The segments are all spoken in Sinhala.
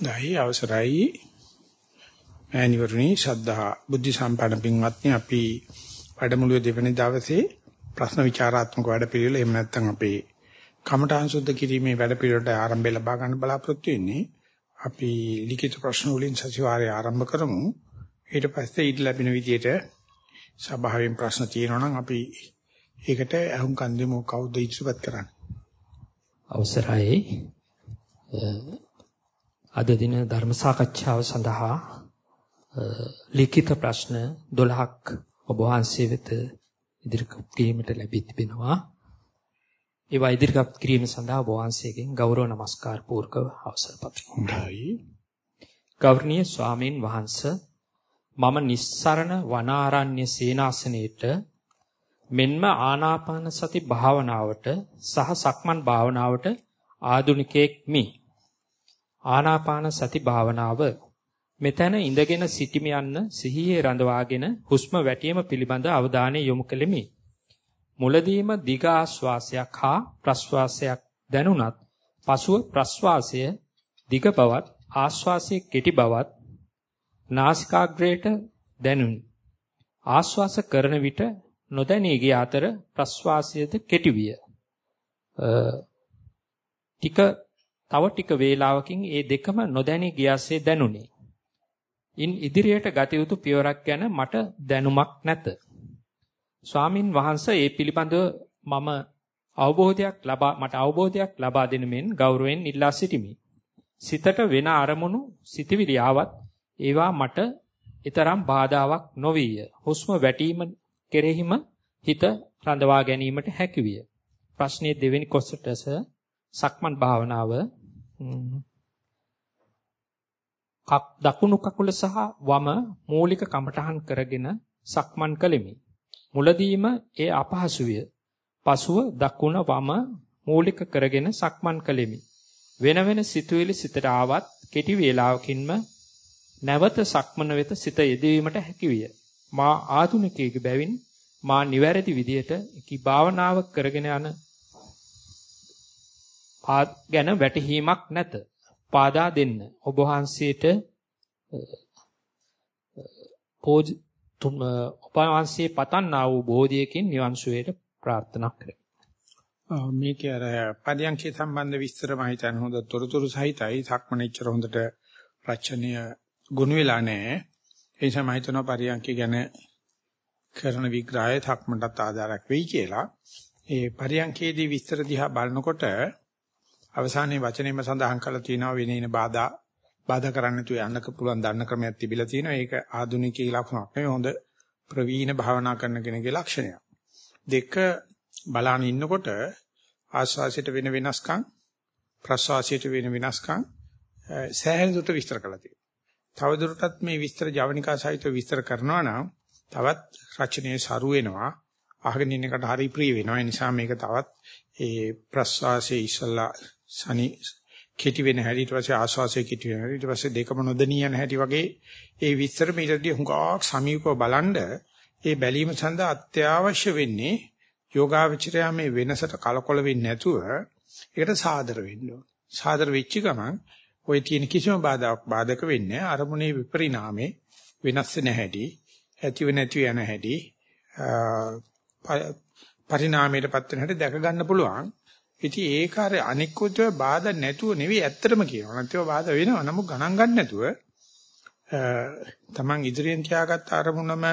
දැයි අවසරයි. මෑණිවරණි ශ්‍රද්ධා බුද්ධ සම්පන්න පින්වත්නි අපි වැඩමුළුවේ දෙවැනි දවසේ ප්‍රශ්න විචාරාත්මක වැඩපිළිවෙල එහෙම නැත්නම් අපේ කමඨාන් සුද්ධ කිරීමේ වැඩපිළිවෙලට ආරම්භය ලබා ගන්න බලාපොරොත්තු වෙන්නේ. අපි ලිඛිත ප්‍රශ්න වලින් සතිವಾರය ආරම්භ කරමු. ඊට පස්සේ ඊට ලැබෙන විදිහට සභාවෙන් ප්‍රශ්න තියෙනවා නම් අපි ඒකට අහුම්කන් දෙමු. කවුද ඉදිරිපත් කරන්නේ? අවසරයි. අද දින ධර්ම සාකච්ඡාව සඳහා ලිඛිත ප්‍රශ්න 12ක් ඔබ වහන්සේ වෙත ඉදිරිපත් කිරීමට ලැබී තිබෙනවා. ඒවා ඉදිරිපත් කිරීම සඳහා ඔබ වහන්සේගෙන් ගෞරව නමස්කාර පූර්වක අවසර පතමි. ගෞරවනීය ස්වාමීන් වහන්සේ මම නිස්සරණ වනාරණ්‍ය සේනාසනයේට මෙන්ම ආනාපාන සති භාවනාවට සහ සක්මන් භාවනාවට ආධුනිකයෙක් මි. ආනාපාන සති භාවනාව මෙතන ඉඳගෙන සිටිම යන්න සිහියේ රඳවාගෙන හුස්ම වැටීම පිළිබඳ අවධානය යොමු කෙලිමි. මුලදීම දිග ආශ්වාසයක් හා ප්‍රශ්වාසයක් දැනුණත් පසුව ප්‍රශ්වාසය දිග බවත් ආශ්වාසයේ කෙටි බවත් නාසිකාග්‍රයට දැනුනි. ආශ්වාස කරන විට නොදැනී ගිය අතර ප්‍රශ්වාසයද කෙටි විය. ටික තව ටික වේලාවකින් ඒ දෙකම නොදැනී ගියාසේ දැනුනි. ඉන් ඉදිරියට ගත යුතු පියවරක් ගැන මට දැනුමක් නැත. ස්වාමින් වහන්සේ ඒ පිළිබඳව මම අවබෝධයක් ලබා මට අවබෝධයක් ලබා දෙන මෙන් ගෞරවයෙන් ඉල්ලා සිටිමි. සිතට වෙන අරමුණු සිතවිලි ආවත් ඒවා මට ඊතරම් බාධාවක් නොවිය. හුස්ම වැටීම කෙරෙහිම හිත රඳවා ගැනීමට හැකියිය. ප්‍රශ්නයේ දෙවෙනි කොටස සක්මන් භාවනාව දකුණු කකුල සහ වම මූලික කමටහන් කරගෙන සක්මන් කළෙමි. මුලදීම ඒ අපහසු විය. පසුව දකුණ වම මූලික කරගෙන සක්මන් කළෙමි. වෙන වෙන සිතුවිලි සිතට ආවත් කෙටි වේලාවකින්ම නැවත සක්මන වෙත සිත යෙදවීමට හැකියිය. මා ආධුනිකයෙකු බැවින් මා නිවැරදි විදියට කි භාවනාව කරගෙන යන ගැන වැටහීමක් නැත. පාදා දෙන්න. ඔබ වහන්සේට පෝජ ඔබ වහන්සේ පතන්නා වූ බෝධියකින් නිවන් සුවයට ප්‍රාර්ථනා කරමි. මේක අර පරියන්කේ සම්බන්ධ විස්තර මම හිතන්නේ හොඳ තොරතුරු සහිතයි. සක්මණේච්චර හොඳට රචනීය ගුණ වෙලා නැහැ. ඒ නිසා මම හිතනවා පරියන්කේ ගැන කරන විග්‍රහය සක්මණටත් ආධාරයක් වෙයි කියලා. ඒ පරියන්කේදී විස්තර දිහා බලනකොට අවසානයේ වචනේම සඳහන් කරලා තියෙනවා වෙනින බාධා බාධා කරන්න නැතුව යන්න පුළුවන් දන්න ක්‍රමයක් තිබිලා තියෙනවා. ඒක ආධුනිකී ලක්ෂණක් නෙවෙයි හොඳ ප්‍රවීණ භාවනා කරන කෙනෙකුගේ ලක්ෂණයක්. දෙක බලාන ඉන්නකොට ආස්වාසයට වෙන වෙනස්කම් ප්‍රස්වාසයට වෙන වෙනස්කම් සෑහෙන දුරට විස්තර කරලා තියෙනවා. තවදුරටත් මේ විස්තර ජවනිකා සහිතව විස්තර කරනවා නම් තවත් රචනයේ සරු වෙනවා. අහගෙන ඉන්න එකට හරි ප්‍රිය වෙනවා. ඒ නිසා මේක තවත් ඒ ප්‍රස්වාසයේ ඉස්සලා සනි කෙටි වෙන හැටි ඊට පස්සේ ආශ්වාසය කෙටි වෙන හැටි ඊට පස්සේ දෙකම නොදෙනී යන හැටි වගේ ඒ විස්තර මීටදී හුඟක් සමීපව බලනද ඒ බැලීම සඳහා අත්‍යවශ්‍ය වෙන්නේ යෝගාවචරය මේ වෙනසට කලකොල වෙන්නේ නැතුව ඒකට සාදර වෙන්න ඕන. සාදර වෙච්ච ගමන් ওই තියෙන කිසිම බාධාවක් බාධක වෙන්නේ අරමුණේ විපරිණාමේ වෙනස් වෙන හැටි ඇතිව නැතිව යන හැටි පරිණාමයටපත් වෙන හැටි දැක ගන්න පුළුවන්. ඉතින් ඒක අර අනික්කුත් බාධා නැතුව නෙවෙයි ඇත්තටම කියනවා. නැත්නම් බාධා වෙනවා. නමුත් ගණන් ගන්න නැතුව තමන් ඉදිරියෙන් තියාගත්ත අරමුණම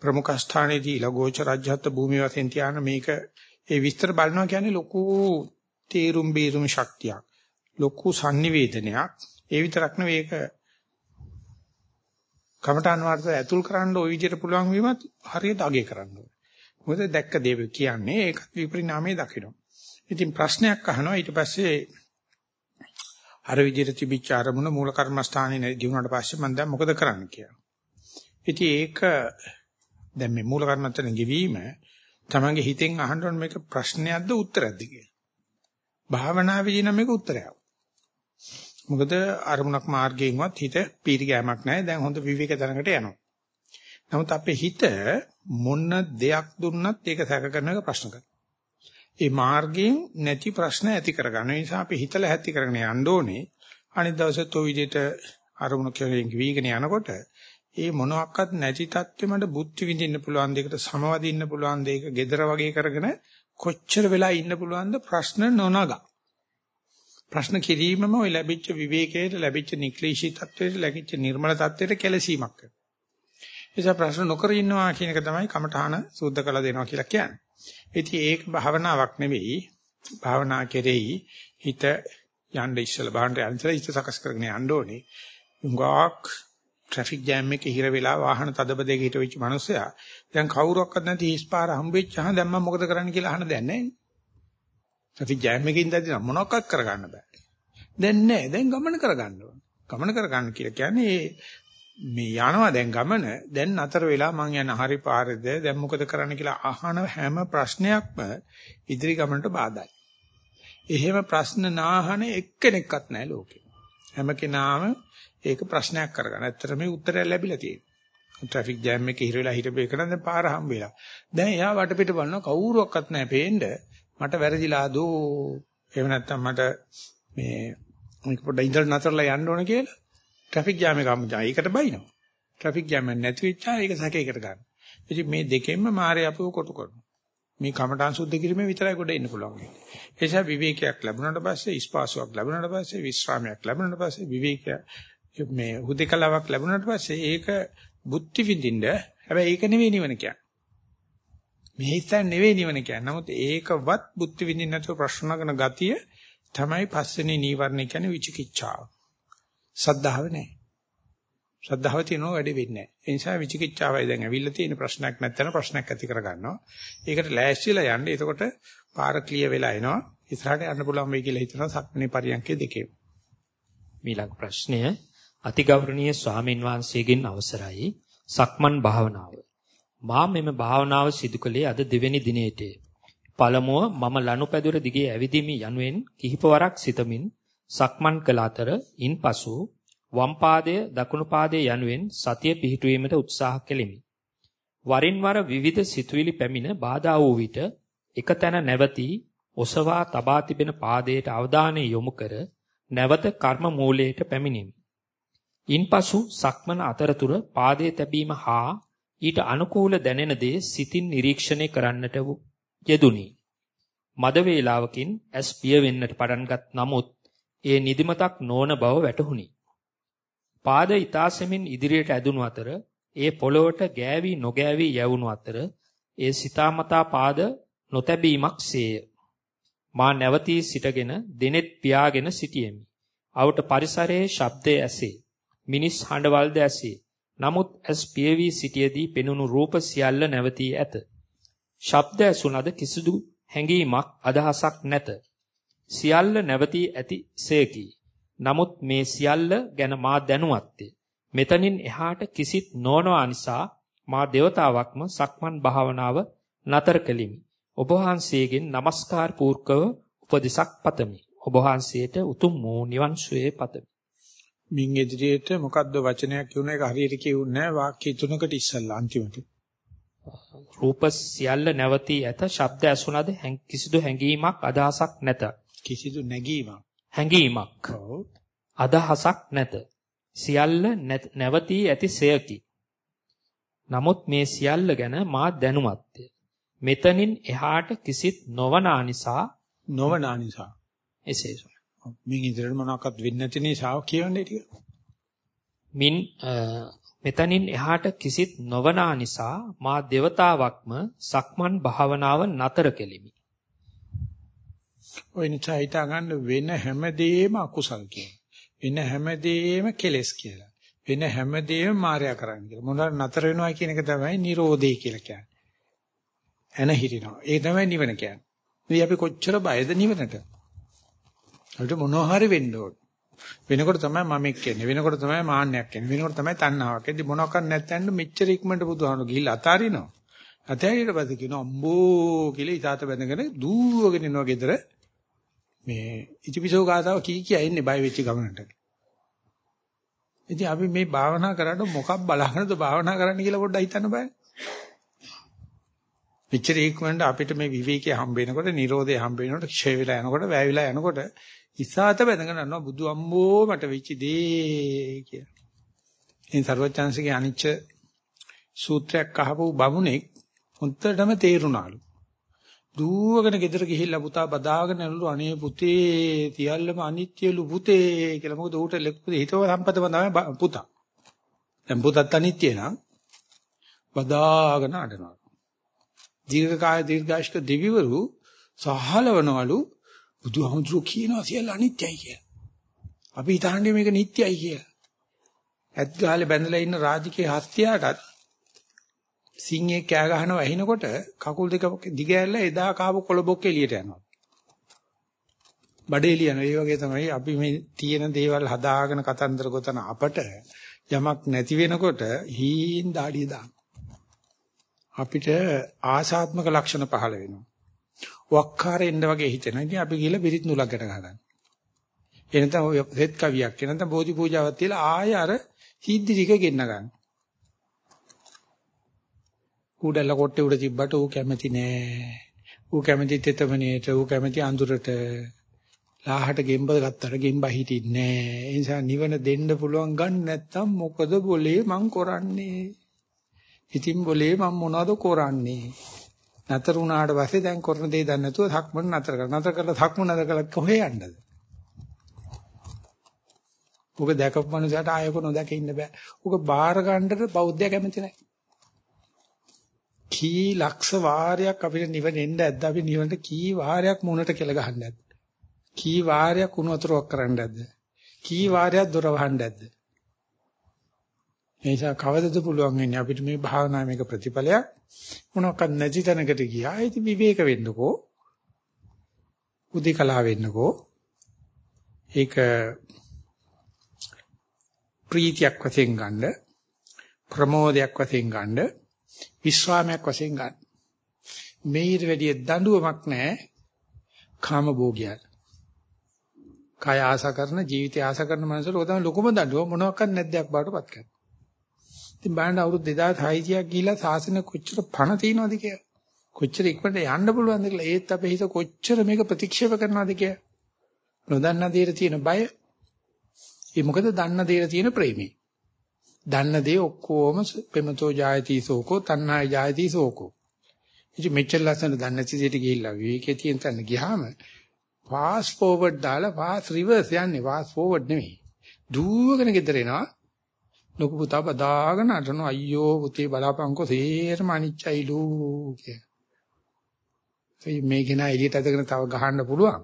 ප්‍රමුඛ ස්ථානයේදී ලගෝච රාජ්‍යත් භූමිය වශයෙන් තියාන මේක ඒ විස්තර බලනවා කියන්නේ ලොකු තේරුම් බේරුම් ශක්තියක්. ලොකු sannivedanayak. ඒ විතරක් නෙවෙයි ඒක කමඨාන් වාර්ථය ඇතුල් කරන්න ওই විදිහට පුළුවන් වීමත් හරියට අගය කරන්න ඕනේ. මොකද දැක්ක දේ කියන්නේ ඒකත් විපරිණාමයේ දකින්න. ඉතින් ප්‍රශ්නයක් අහනවා ඊට පස්සේ අර විදිහට තිබිච්ච අරමුණ මූල කර්මස්ථානේ දිනුනට පස්සේ මම දැන් මොකද කරන්න කියලා. ඉතින් ඒක දැන් මේ මූල කර්මස්ථානේ ගෙවීම තමන්ගේ හිතෙන් අහන්න ඕන මේක ප්‍රශ්නයක්ද උත්තරයක්ද කියලා. භාවනාවේදී නම් මේක උත්තරයක්. මොකද අරමුණක් මාර්ගයෙන්වත් හිත පීරි ගෑමක් නැහැ. දැන් හොඳ විවේක තැනකට යනවා. නමුත් අපේ හිත මොන දෙයක් දුන්නත් ඒක සැක කරන එක ප්‍රශ්න කරනවා. ඒ මාර්ගයෙන් නැති ප්‍රශ්න ඇති කරගන්න නිසා අපි හිතලා ඇති කරගෙන යන්න ඕනේ. අනිත් දවසේ toy විදිහට අරමුණු කෙරෙන් වීගෙන යනකොට ඒ මොනවත් නැති තත්ත්වෙමඩ බුද්ධි විඳින්න පුළුවන් දෙයකට සමවදින්න පුළුවන් දෙයක gedara වගේ කරගෙන කොච්චර වෙලා ඉන්න පුළුවන්ද ප්‍රශ්න නොනගා. ප්‍රශ්න කිරීමම ওই ලැබිච්ච විවේකයට ලැබිච්ච නික්ලිෂී තත්ත්වයට ලැබිච්ච නිර්මල තත්ත්වයට කෙලසීමක් කරනවා. නිසා ප්‍රශ්න නොකර ඉන්නවා කියන එක තමයි කමඨාන සූද්ධ කළ දෙනවා කියලා කියන්නේ. ඉතින් ඒක භාවනාවක් නෙවෙයි. භාවනා කෙරෙහි හිත යන්න ඉස්සලා බාහිර යන්න ඉස්ස සකස් කරගෙන යන්න ඕනේ. උඟාක් ට්‍රැෆික් ජෑම් එකේ හිර වෙලා වාහන තදබදයක හිටවෙච්ච මිනිස්සයා දැන් කවුරක්වත් නැති හිස්පාර හම්බෙච්චහම දැන් මම මොකද කරන්න කියලා අහන්න දෙයක් නැහැ. ට්‍රැෆික් ජෑම් එකේ ඉඳලා මොනවක්වත් කරගන්න බෑ. දැන් නෑ දැන් ගමන කරගන්න ඕන. ගමන කරගන්න කියලා කියන්නේ මේ යනවා දැන් ගමන දැන් අතර වෙලා මං යන හරි පාරද දැන් මොකද කරන්න කියලා අහන හැම ප්‍රශ්නයක්ම ඉදිරි ගමනට බාධායි. එහෙම ප්‍රශ්න නාහන එක්කෙනෙක්වත් නැහැ ලෝකේ. හැම කෙනාම ඒක ප්‍රශ්නයක් කරගන්න. ඇත්තට මේ උත්තරය ලැබිලා තියෙනවා. ට්‍රැෆික් ජෑම් එකේ හිර වෙලා හිටපු එක නම් දැන් පාර හම්බ වෙලා. දැන් එයා වටපිට බලනවා කවුරුවක්වත් නැහැ පේන්න. මට වැරදිලා දෝ. එහෙම නැත්නම් මට මේ මේක පොඩ්ඩක් ඉඳලා නතරලා යන්න ඕන කියලා ට්‍රැෆික් ජෑම් එක අම්මා ඒකට බයිනවා. ට්‍රැෆික් ජෑම් එක නැති වෙච්චා ඒක සැකයකට ගන්න. ඉතින් මේ දෙකෙන්ම මාරේ අපව කොටු කරනවා. මේ කමඨාන් සුද්ධ කිරීමේ විතරයි කොට එන්න පුළුවන්. ඒ නිසා විවේකයක් ලැබුණාට පස්සේ ස්පාසුවක් ලැබුණාට පස්සේ විශ්‍රාමයක් ලැබුණාට පස්සේ විවේකය මේ හුදේකලාවක් ලැබුණාට පස්සේ ඒක බුද්ධි විඳින්න හැබැයි ඒක නෙවෙයි නිවන කියන්නේ. මෙහෙසන් නෙවෙයි නිවන කියන්නේ. නමුත් ඒකවත් බුද්ධි විඳින්න නැතුව ප්‍රශ්න කරන ගතිය තමයි පස්වෙනි නීවරණ කියන්නේ විචිකිච්ඡාව. සද්ධාව නැහැ. ශ්‍රද්ධාව තියෙනවා වැඩි වෙන්නේ නැහැ. ඒ නිසා විචිකිච්ඡාවයි දැන් ඇවිල්ලා තියෙන ප්‍රශ්නයක් නැත්නම් ප්‍රශ්නයක් ඇති කරගන්නවා. ඒකට ලෑස්තිලා යන්න. එතකොට පාර ක්ලියර් වෙලා එනවා. ඉස්සරහට යන්න පුළුවන් වෙයි කියලා හිතනවා සක්මනේ පරියන්කේ දෙකේ. මීළඟ ප්‍රශ්නය අතිගෞරවනීය ස්වාමින් වහන්සේගෙන් අවසරයි. සක්මන් භාවනාව. මා මෙම භාවනාව සිදු කළේ අද දෙවැනි දිනේටය. පළමුව මම ලනුපැදුර දිගේ ඇවිදීමි යනුවෙන් කිහිපවරක් සිතමින් සක්මන් කළ අතර ඉන්පසු වම් පාදය දකුණු පාදය යනුවෙන් සතිය පිහිටුවීමට උත්සාහ කෙලිමි. වරින් වර විවිධ සිතුවිලි පැමිණ බාධා වූ විට එක තැන නැවතී ඔසවා තබා තිබෙන පාදයට අවධානය යොමු කර නැවත කර්ම මූලයට පැමිණෙමි. ඉන්පසු සක්මන අතරතුර පාදයේ තැබීම හා ඊට අනුකූල දැනෙන දේ සිතින් නිරීක්ෂණය කරන්නට යෙදුනි. මද වේලාවකින් ඇස් පිය වෙන්නට පටන්ගත් නමුත් ඒ නිදිමතක් නොවන බව වැටහුණි. පාද ඊතාසෙමින් ඉදිරියට ඇදුණු අතර ඒ පොළොවට ගෑවි නොගෑවි යවුණු අතර ඒ සිතාමතා පාද නොතැබීමක් සේය. මා නැවතී සිටගෙන දිනෙත් පියාගෙන සිටියෙමි. අවට පරිසරයේ ශබ්දය ඇසේ. මිනිස් හඬවල්ද ඇසේ. නමුත් ඇස් පියවි සිටියේදී පෙනුණු රූප සියල්ල නැවතී ඇත. ශබ්ද ඇසුණද කිසිදු හැඟීමක් අදහසක් නැත. සියල්ල නැවතී ඇති සේකි. නමුත් මේ සියල්ල ගැන මා දැනුවත්තේ. මෙතනින් එහාට කිසිත් නොනවා නිසා මා దేవතාවක්ම සක්මන් භාවනාව නතර කෙලිමි. ඔබ වහන්සේගෙන් নমස්කාර පූර්කව උපදෙසක් පතමි. ඔබ වහන්සේට උතුම් වූ නිවන් සුවය පතමි. මින් ඉදිරියට මොකද්ද වචනයක් කියුණ එක හරියට කියුන්නේ නැහැ. වාක්‍ය තුනකට ඉස්සල්ලා අන්තිමට. රූප සියල්ල නැවතී ඇත. ශබ්ද ඇසුණද කිසිදු හැඟීමක් අදහසක් නැත. කිසිදු නැගීමක්. හැඟීමක්. අදහසක් නැත. සියල්ල නැවතී ඇති සයකි. නමුත් මේ සියල්ල ගැන මා දැනුමත්ය. මෙතනින් එහාට කිසිත් නොවනා නිසා නොවනා නිසා එසේ මින් ඉදිරියට මොනවාක්වත් වෙන්නේ නැති නිසා කියවන්නේ ටික. මින් මෙතනින් එහාට කිසිත් නොවනා නිසා මා దేవතාවක්ම සක්මන් භාවනාව නතර කෙලිමි. ඔය නිසා හිතා ගන්න වෙන හැමදේම අකුසල් කියන. වෙන හැමදේම කෙලෙස් කියලා. වෙන හැමදේම මායя කරන්න කියලා. මොනවාර නතර වෙනවා කියන එක තමයි Nirodhe කියලා කියන්නේ. එන හිරිනවා. ඒ තමයි නිවන කියන්නේ. මේ අපි කොච්චර බයද නිවනට? අපිට මොනවා හරි වෙන්න ඕන. වෙනකොට තමයි මම එක්කන්නේ. වෙනකොට තමයි මාන්නයක් එන්නේ. වෙනකොට තමයි තණ්හාවක්. එද්දි මොනවාක්වත් නැත්නම් මෙච්චර ඉක්මනට බුදුහාමුදුරු ගිහිල්ලා අතාරිනවා. අතෑරියට පස්සේ කියනවා අම්බෝ කියලා ඉතාලත බැඳගෙන දූවගෙන යනවා ගෙදර. මේ ඉතිපිසෝ ගාතාව කී කිය ඉන්නේ බය වෙච්ච ගමනට. ඉතින් අපි මේ භාවනා කරන්න මොකක් බලාගෙනද භාවනා කරන්න කියලා පොඩ්ඩක් හිතන්න බෑ. මෙච්චර ඉක්මනට අපිට මේ විවේකයේ හම්බ වෙනකොට, Nirodhe හම්බ වෙනකොට, ක්ෂය වෙලා යනකොට, වැය වෙලා යනකොට ඉසాత බඳගෙන යනවා බුදු අම්මෝ මට වෙච්ච දේ කියලා. ඉතින් සර්වචාන්සිකේ අනිච්ච සූත්‍රයක් අහපු බමුණෙක් හොන්දටම තේරුණාලු. දුවගෙන ගෙදර ගිහිල්ලා පුතා බදාගෙන යනලු අනේ පුතේ තියල්ලම අනිත්‍යලු පුතේ කියලා මොකද ඌට හිතව සම්පතම තමයි පුතා. දැන් පුතත් අනිත්‍ය නම් බදාගෙන අඬනවා. දීර්ඝ කාය දීර්ඝාෂ්ක දෙවිවරු සහලවනවලු බුදුහාමුදුරු කියනවා සියල්ල අනිත්‍යයි කියලා. අපි හිතන්නේ මේක නිට්ටයයි කියලා. ඇත් ගාලේ බැඳලා ඉන්න රාජිකේ හස්තියාටත් සිංහේ කෑ ගහනවා ඇහිනකොට කකුල් දෙක දිග ඇල්ල එදා කාපු කොළබොක්ක එළියට යනවා. බඩේලිය යනවා. ඒ වගේ තමයි අපි මේ තියෙන දේවල් හදාගෙන කතන්දර ගොතන අපට යමක් නැති වෙනකොට හීන් දාඩිය දාන. අපිට ආසාත්මක ලක්ෂණ පහළ වෙනවා. වක්කාරෙන්න වගේ හිතෙනවා. ඉතින් අපි ගිහලා පිරිත් නූලක් ගැට ගන්නවා. එනතම ඔය සෙත් කවියක් එනතම බෝධි පූජාවක් තියලා ආය අර සිද්ධි ටික ගෙන්න ගන්න. කුඩල කොට්ටේ උඩ තිබ්බට ඌ කැමති නෑ. ඌ කැමති තෙතමනේට ඌ කැමති අඳුරට. ලාහට ගෙම්බ ගත්තට ගෙම්බ හිටින්නේ නෑ. ඒ නිසා නිවන දෙන්න පුළුවන් ගන්න නැත්තම් මොකද બોලේ මං කරන්නේ? ඉතින් બોලේ මං මොනවද කරන්නේ? නතර වුණාට පස්සේ දැන් කරන දේ දන්නේ නැතුව සක්මන් නතර කරලා නතර කරලා සක්මන් නතර කරලා කොහේ යන්නද? උග දැකපු මනුස්සයට ආයෙක නොදැක ඉන්න බෑ. උග බාහිර ගන්නට බෞද්ධය කැමති නැහැ. කී ලක්ෂ වාරයක් අපිට නිවන එන්න ඇද්ද? අපි නිවනට කී වාරයක් මුණට කෙල ගහන්න ඇද්ද? කී වාරයක් උණු වතුරක් කරන්න ඇද්ද? කී වාරයක් දොර වහන්න ඇද්ද? එනිසා කවදද පුළුවන් වෙන්නේ? අපිට මේ භාවනාවේ මේක ප්‍රතිඵලයක් මොනවාක්වත් නැති තැනකට ගියා. ඒක විවේක වෙන්නකෝ. උදිකලා වෙන්නකෝ. ඒක ප්‍රීතියක් වශයෙන් ගන්න ප්‍රමෝදයක් වශයෙන් ගන්න විශ්‍රාමයක් වශයෙන් ගන්න. මේිට වැඩිය දඬුවමක් නැහැ කාම භෝගියන්. කය ආශා කරන ජීවිතය ආශා කරන මනුස්සයල ඔය තමයි ලොකුම දඬුවම මොනවාක්වත් නැද්දයක් බාටපත් කරනවා. ඉතින් බලන්න අවුරුදු 2600ක් ගිහිලා සාසන කොච්චර පණ තියනවද කියලා. කොච්චර ඉක්මනට යන්න පුළුවන්ද කියලා ඒත් අපේ හිත කොච්චර මේක ප්‍රතික්ෂේප කරනවද කියලා. නොදන්න දේට තියෙන බය. ඒ මොකද දන්න දේට තියෙන ප්‍රේමී. දන්න දේ ඔක්කොම පෙමතෝ ජායති සෝකෝ තණ්හාය ජායති සෝකෝ. ඉතින් මෙච්චර ලස්සන දන්නේ නැති දෙයට ගිහිල්ලා විවේකයේ තියෙන තැන ගියාම ෆාස්ට් ෆෝවර්ඩ් දාලා ෆාස්ට් රිවර්ස් යන්නේ ෆාස්ට් ෆෝවර්ඩ් නෙමෙයි. දුවගෙන ගෙදර එනවා. ලොකු පුතා බදාගෙන අඬන අයියෝ පුතේ බලාපංකෝ සේරම අනිච්චයිලු කිය. ඒ මේක නා එළියට අදගෙන තව ගහන්න පුළුවන්.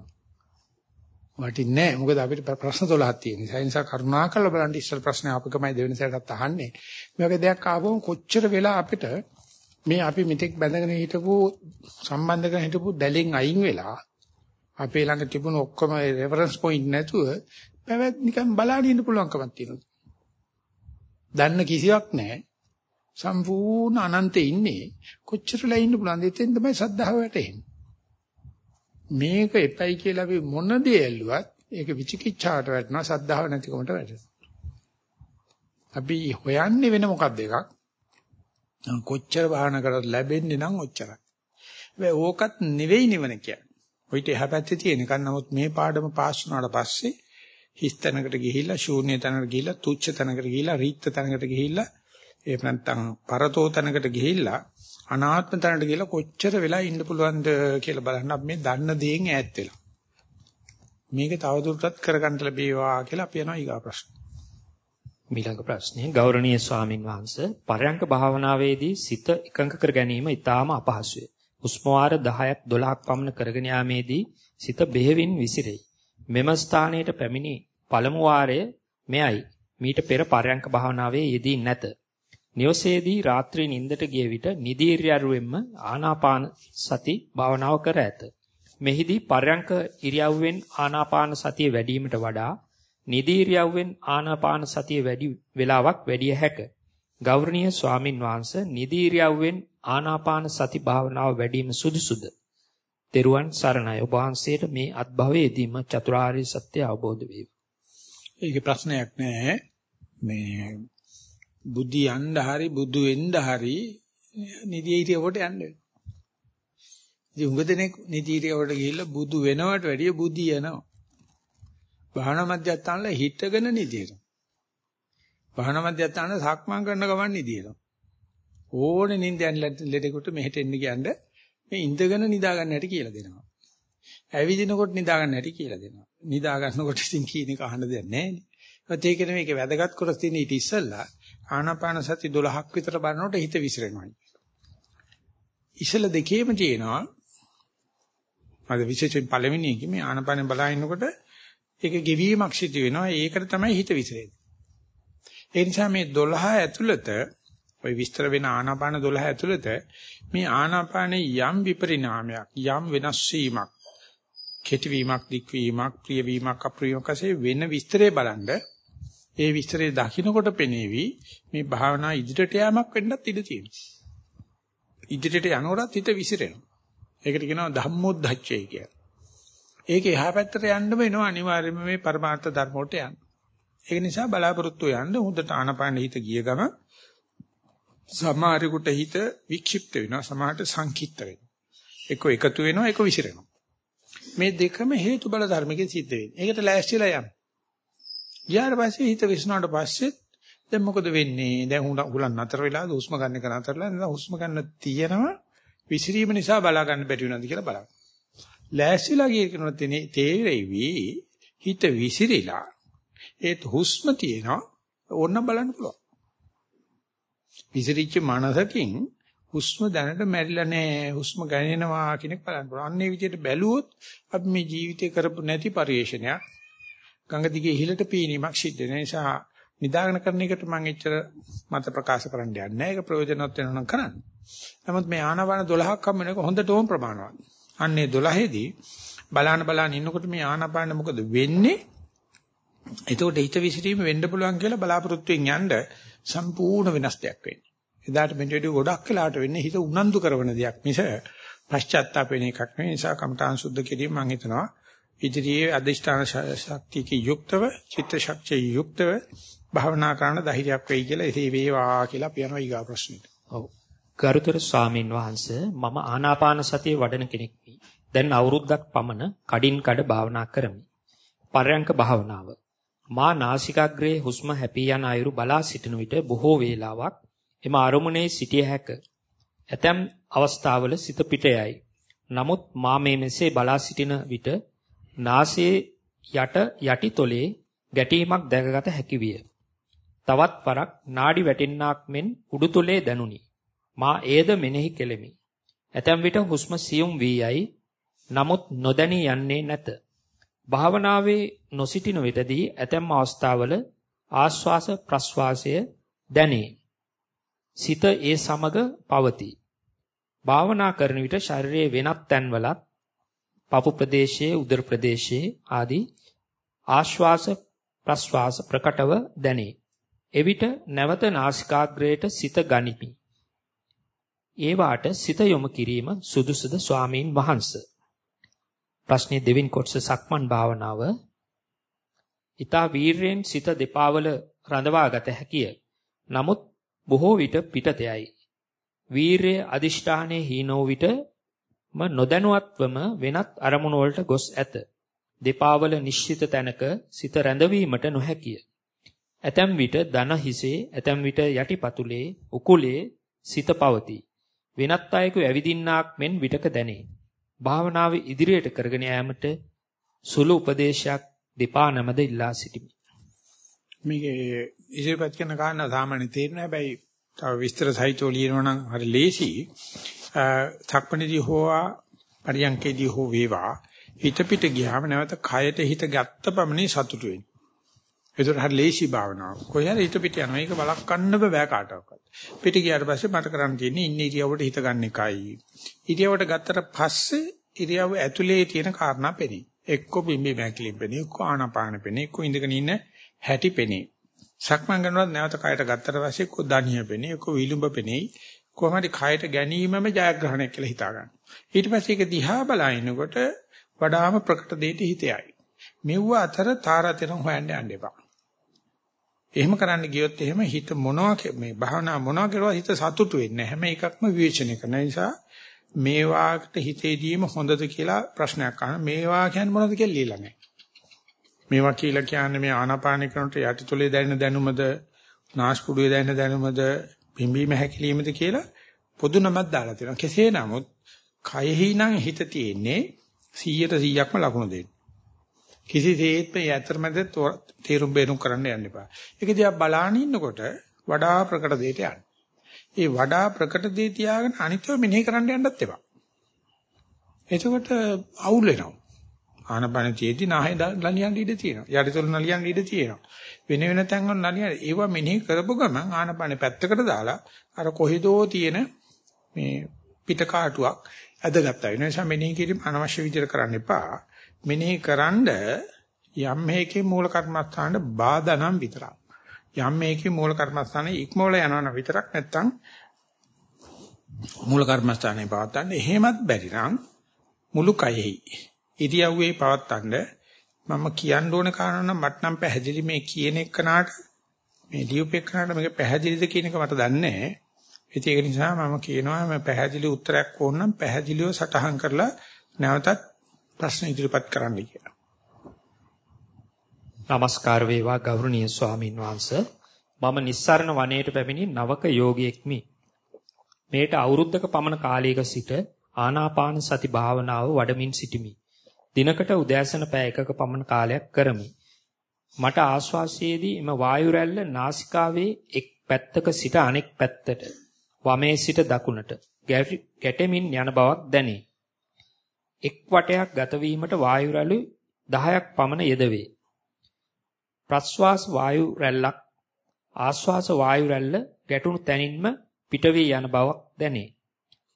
වටින්නේ නැහැ. මොකද අපිට ප්‍රශ්න 12ක් තියෙන නිසා. ඒ නිසා කරුණාකරලා බලන්න ඉස්සල් ප්‍රශ්නේ අපකමයි දෙවෙනි සැරේටත් අහන්නේ. මේ වගේ දෙයක් ආවම කොච්චර වෙලා අපිට මේ අපි මෙතෙක් බැඳගෙන හිටපු සම්බන්ධ කරගෙන හිටපු දැලෙන් අයින් වෙලා අපේ ළඟ තිබුණු ඔක්කොම රෙෆරන්ස් පොයින්ට් නැතුව පැවැත් නිකන් බලාගෙන ඉන්න පුළුවන්කමක් තියෙනවා. දන්න කිසිවක් නැහැ. සම්පූර්ණ අනන්තේ ඉන්නේ. කොච්චරලා ඉන්න පුළුවන්ද? එතෙන් තමයි සද්ධාව වැටෙන්නේ. මේක එපයි කියලා අපි මොන දේ ඇල්ලුවත් ඒක විචිකිච්ඡාවට වැටෙනවා සද්ධාව නැතිකමට වැටෙනවා. අපි හොයන්නේ වෙන මොකක්ද එකක්. කොච්චර බාහන කරත් ලැබෙන්නේ නම් ඔච්චරයි. හැබැයි ඕකත් නෙවෙයි නිවන කියන්නේ. ඔయిత එහා පැත්තේ තියෙන එක. නමුත් මේ පාඩම පාස් වුණාට පස්සේ හිස් තැනකට ගිහිල්ලා ශූන්‍ය තැනකට ගිහිල්ලා තුච්ඡ තැනකට ගිහිල්ලා රීත්ත තැනකට ගිහිල්ලා එහෙම නැත්නම් පරතෝ තැනකට ගිහිල්ලා අනාත්ම තැනට ගිහලා කොච්චර වෙලා ඉන්න පුළුවන්ද කියලා බලන්න අපි මේ දන්න දේෙන් ඈත් වෙලා. මේක තවදුරටත් කරගන්න ලැබේවා කියලා අපි යනවා ඊගා ප්‍රශ්න. ඊළඟ ප්‍රශ්නේ ගෞරවනීය ස්වාමින් වහන්සේ පරයන්ක භාවනාවේදී සිත එකඟ කර ගැනීම ඊටාම අපහසුය. හුස්ම වාර 10ක් 12ක් පමණ කරගෙන යාමේදී සිත බෙහෙවින් විසිරෙයි. මෙම ස්ථානයට පැමිණි පළමු වාරය මෙයයි. මීට පෙර පරයන්ක භාවනාවේ යෙදී නැත. නිවසේදී රාත්‍රී නිින්දට ගිය විට නිදීර්යරුවෙන්ම ආනාපාන සති භාවනාව කර ඇත. මෙහිදී පරයන්ක ඉරියව්වෙන් ආනාපාන සතිය වැඩිවීමට වඩා නිදීර්යව්වෙන් ආනාපාන සතිය වැඩි වේලාවක් වැඩිය හැක. ගෞරවනීය ස්වාමින් වහන්සේ නිදීර්යව්වෙන් ආනාපාන සති භාවනාව වැඩිම සුදුසුද? තෙරුවන් සරණයි. ඔබ වහන්සේට මේ අත්භවයේදීම චතුරාර්ය සත්‍ය අවබෝධ වේවා. ඒකේ ප්‍රශ්නයක් නෑ. මේ බුද්ධි යන්න හරි බුදු වෙන්න හරි නිදීරියවට යන්න වෙනවා. ඉතින් උඟ දෙනෙක් නිදීරියවට ගිහිල්ලා බුදු වෙනවට වැඩිය බුද්ධි යනවා. භාවනා මධ්‍යස්ථානල හිටගෙන නිදිනවා. භාවනා මධ්‍යස්ථාන සක්මන් කරන ගමන් නිදිනවා. ඕනේ නිින්දයන් ලෙඩෙකුට මෙහෙට එන්න කියන්නේ මේ ඉඳගෙන නිදා ගන්න හැටි කියලා දෙනවා. ඇවිදිනකොට නිදා ගන්න හැටි කියලා දෙනවා. නිදා ගන්නකොට ඉතින් කීන එක අහන්න දෙයක් නැහැ නේ. ඒත් ඒකනේ මේකේ වැදගත් කොටස් තියෙන ඊට ඉස්සෙල්ලා ආනාපාන සති 12ක් විතර බලනකොට හිත විසිරෙනවා. ඉසල දෙකේම තියෙනවා අද විශේෂයෙන් පළවෙනි එකේ මේ ආනාපාන බලනකොට ඒක ගෙවීමක් සිදු වෙනවා. ඒකට තමයි හිත විසිරෙන්නේ. ඒ නිසා මේ 12 ඇතුළත ওই විස්තර වෙන ආනාපාන 12 ඇතුළත මේ ආනාපානේ යම් විපරිණාමයක් යම් වෙනස් වීමක් කෙටි වීමක් දික් වීමක් ප්‍රිය වීමක් අප්‍රිය වීමක් අසේ වෙන විස්තරේ බලනද ඒ විස්තරේ දකින්නකොට පෙනේවි මේ භාවනා ඉදිරියට යamak වෙන්නත් ඉඩ තියෙනවා. ඉදිරියට යනකොටත් හිත විසිරෙනවා. ඒකට කියනවා ධම්මොද්දච්චය කියලා. ඒක එහා පැත්තට යන්න වෙනවා අනිවාර්යයෙන්ම මේ පරමාර්ථ ධර්ම වලට යන්න. ඒක නිසා බලාපොරොත්තු යන්න හොඳට ආනපාන හිත ගිය ගම සමහරෙකුට හිත වික්ෂිප්ත වෙනවා සමහරට සංකීර්ත වෙනවා. එක එකතු වෙනවා එක විසිරෙනවා. මේ දෙකම හේතු බල ධර්මකේ සිද්ධ වෙන්නේ. ඒකට ලෑස්තිලා යන්න. ගියාට පස්සේ හිත විශ්නාට පස්සේ දැන් මොකද වෙන්නේ? දැන් උලන් නතර වෙලා හුස්ම ගන්න එක නතර වෙලා දැන් හුස්ම ගන්න තියෙනවා විසිරීම නිසා බලා ගන්න බැරි වෙනවද කියලා බලන්න. ලෑස්තිලා ගිය කෙනෙක් තේරෙවි හිත විසිරිලා ඒත් හුස්ම තියෙනවා ඕන්න බලන්න පුළුවන්. විසිරිච්ච මනසකින් හුස්ම දැනට මැරිලා නැහැ හුස්ම ගණනවා කියන එක බලන්න පුළුවන්. අන්නේ විදිහට බැලුවොත් අපි මේ ජීවිතේ කරපු නැති පරිශ්‍රණයක් ගඟ දිගේ ඉහළට පීනීමක් සිද්ධ වෙන නිසා නිදාගෙන කරන එකට මම එච්චර මත ප්‍රකාශ කරන්න යන්නේ නැහැ. ඒක ප්‍රයෝජනවත් වෙනවා නම් කරන්න. නමුත් මේ ආනාපාන 12ක් හම්බ වෙනක හොඳටම ප්‍රමාණවත්. අන්නේ 12ේදී බලාන බලාන ඉන්නකොට මේ ආනාපාන මොකද වෙන්නේ? එතකොට හිත විසිරීම වෙන්න පුළුවන් කියලා බලාපොරොත්තුෙන් යන්න සම්පූර්ණ වෙනස් දෙයක් වෙන්නේ. එදාට මෙන්න වැඩි ගොඩක් වෙලාට වෙන්නේ හිත උනන්දු කරන දෙයක් මිස පශ්චාත්තාප වෙන එකක් නෙවෙයි. නිසා කමඨාන් සුද්ධ කිරීම මම හිතනවා ඉදිරියේ අධිෂ්ඨාන ශක්තියක යුක්තව චිත්ත ශක්තිය යුක්තව භාවනා කරන ධෛර්යයක් වෙයි කියලා එසේ වේවා කියලා අපි යනවා ඊගා ප්‍රශ්නෙට. ඔව්. ගරුතර ස්වාමින් වහන්සේ මම ආනාපාන සතිය වඩන කෙනෙක් වී දැන් අවුරුද්දක් පමණ කඩින් කඩ භාවනා කරමි. පරයන්ක භාවනාව. මා නාසිකාග්‍රයේ හුස්ම හැපී යන අයුරු බලා සිටින විට බොහෝ වේලාවක් එම අරමුණේ සිටිය හැක. ඇතැම් අවස්ථාවල සිත පිට යයි. නමුත් මා මේ මෙසේ බලා සිටින විට නාසයේ යට යටි තොලේ ගැටීමක් දැකගත හැකි විය. තවත් වරක් නාඩි වැටෙන්නාක් මෙන් උඩුතොලේ දැනුනි. මා ඒද මෙනෙහි කෙලෙමි. ඇතැම් විට හුස්ම සියුම් වී යයි. නමුත් නොදැනී යන්නේ නැත. භාවනාවේ නොසිටින විටදී ඇතැම් අවස්ථාවල ආශ්වාස ප්‍රශ්වාසය දැනේ. සිත ඒ සමග පවතී. භාවනා කරන විට ශරීරයේ වෙනත් තැන්වලත් පපු ප්‍රදේශයේ උදර ප්‍රදේශයේ ආදී ආශ්වාස ප්‍රශ්වාස ප්‍රකටව දැනේ. එවිට නැවත නාසිකාග්‍රයට සිත ගනිමි. ඒ වාට සිත යොමු කිරීම සුදුසුද ස්වාමීන් වහන්සේ. ප්‍රශ්නේ දෙවින් කොටස සක්මන් භාවනාව. ඊතා වීරයෙන් සිත දෙපාවල රඳවා ගත හැකිය. නමුත් බොහෝ විට පිටතයයි. වීරය අදිෂ්ඨානයේ හීනෝ විට ම නොදැනුවත්වම වෙනත් අරමුණු වලට ගොස් ඇත. දෙපාවල නිශ්චිත තැනක සිත රැඳවීමට නොහැකිය. ඇතැම් විට දන හිසේ ඇතැම් විට යටිපතුලේ උකුලේ සිත පවතී. වෙනත් අයෙකු ඇවිදින්නාක් මෙන් විටක දැනේ. භාවනාව ඉදිරියට කරගෙන යාමට සුළු උපදේශයක් දෙපා නමද ඉල්ලා සිටිමි. මේකේ ඉදිරිපත් කරන කාරණා සාමාන්‍ය තේරෙනවා හැබැයි තව විස්තර සහිතව ලියනවා නම් හරි ලේසි. තක්පණේදී හෝවා පරියන්කේදී හෝ වේවා හිත පිට ගියාම නැවත කයට හිත ගත්ත පමණේ සතුටු වෙන්නේ. ඒතර හරි ලේසි භාවනාව. කොහේ හරි හිත පිට යනවා. ඒක වළක්වන්න බෑ කාටවත්. පිට ගියාට පස්සේ මට කරන්න තියෙන්නේ ඉන්න ඉරියව්වට හිත ගන්න එකයි. ඉරියව්වට ගත්තට පස්සේ ඉරියව්ව ඇතුලේ තියෙන කාරණා පෙනේ. එක්ක බිම්බි මැකිලි පෙනේ, එක්ක ආනාපාන පෙනේ, එක්ක ඉඳගෙන ඉන්න හැටි පෙනේ. සක්මන් කරනවත් නැවත කයට ගත්තට පස්සේ එක්ක දණිය පෙනේ, එක්ක විලුඹ පෙනේ. කොහොමද කයට ගැනීමම ජයග්‍රහණයක් කියලා හිතා ගන්න. ඊට පස්සේ ඒක දිහා බලනකොට වඩාම ප්‍රකට දෙයට හිතයයි. මෙව්ව අතර තාරතෙන හොයන්න යන්න එපා. එහෙම කරන්න ගියොත් එහෙම හිත මොනවා මේ භාවනා මොනවා කරුවා හිත සතුටු වෙන්නේ හැම එකක්ම විවේචනය කරන නිසා මේවාට හිතේදීම හොඳද කියලා ප්‍රශ්නයක් අහන මේවා කියන්නේ මොනවද කියලා ලියලා නැහැ. මේවා කියලා කියන්නේ මේ ආනාපාන කරනට යටිතොලේ දැනෙන දැනුමද නාස්පුඩුවේ දැනෙන දැනුමද පිම්බීම හැකිලීමද කියලා පොදු නමක් දාලා තියෙනවා. කෙසේ නමුත් කයෙහි නම් හිත තියෙන්නේ 100ට 100ක්ම ලකුණු දෙන්න. කිසිසේත්ම යතරමැද තේරුම් බේරුම් කරන්න යන්න එපා. ඒක දිහා බලාගෙන ඉන්නකොට වඩා ප්‍රකට දෙයට යන්න. ඒ වඩා ප්‍රකට දේ තියාගෙන අනිත්‍යව මෙනෙහි කරන්න යන්නත් එපා. එතකොට අවුල් වෙනවා. ආනපන තියේදී නාහේ නලියන් ඉඩ තියෙනවා. යටිතොල නලියන් ඉඩ තියෙනවා. වෙන වෙන තැන් වල නලියන් ඒවා මෙනෙහි කරපු ගමන් ආනපන පැත්තකට දාලා අර කොහෙදෝ තියෙන මේ පිට කාටුවක් ඇදගත්තා. ඒ නිසා මෙනෙහි කිරීම අනවශ්‍ය විදිහට කරන්න එපා. මෙනෙහි කරන්ඩ යම් මේකේ මූල කර්මස්ථානට බාධා නම් විතරක්. යම් මේකේ මූල කර්මස්ථානේ ඉක්මවල යනවා විතරක් නැත්තම් මූල කර්මස්ථානේ පවත්තන්න එහෙමත් බැරි නම් මුළු කයෙහි ඉරියව්වේ පවත්තන්න මම කියන්න ඕන කාරණා නම් මට නම් පැහැදිලි මේ කියන එකනට මේ ලියුපෙකනට මේක පැහැදිලිද කියන එක මට දන්නේ නැහැ. ඒක නිසා මම කියනවා මම පැහැදිලි උත්තරයක් ඕන නම් පැහැදිලිව සටහන් කරලා නැවතත් ප්‍රශ්න ඉදිරිපත් කරන්න කියලා. নমස්කාර වේවා ගෞරවනීය ස්වාමින් වහන්සේ මම නිස්සරණ වනයේට පැමිණි නවක යෝගියෙක්මි. මේට අවුරුද්දක පමණ කාලයක සිට ආනාපාන සති භාවනාව වඩමින් සිටිමි. දිනකට උදෑසන පැය එකක පමණ කාලයක් කරමි. මට ආශ්වාසයේදී එම වායු රැල්ල නාසිකාවේ එක් පැත්තක සිට අනෙක් පැත්තට වමේ සිට දකුණට ගැටෙමින් යන බවක් දැනේ. එක් වටයක් ගත වීමට වායු රැලි 10ක් පමණ යෙදවේ. ප්‍රශ්වාස වායු රැල්ලක් ආශ්වාස වායු රැල්ල ගැටුණු තැනින්ම පිට වී යන බවක් දැනේ.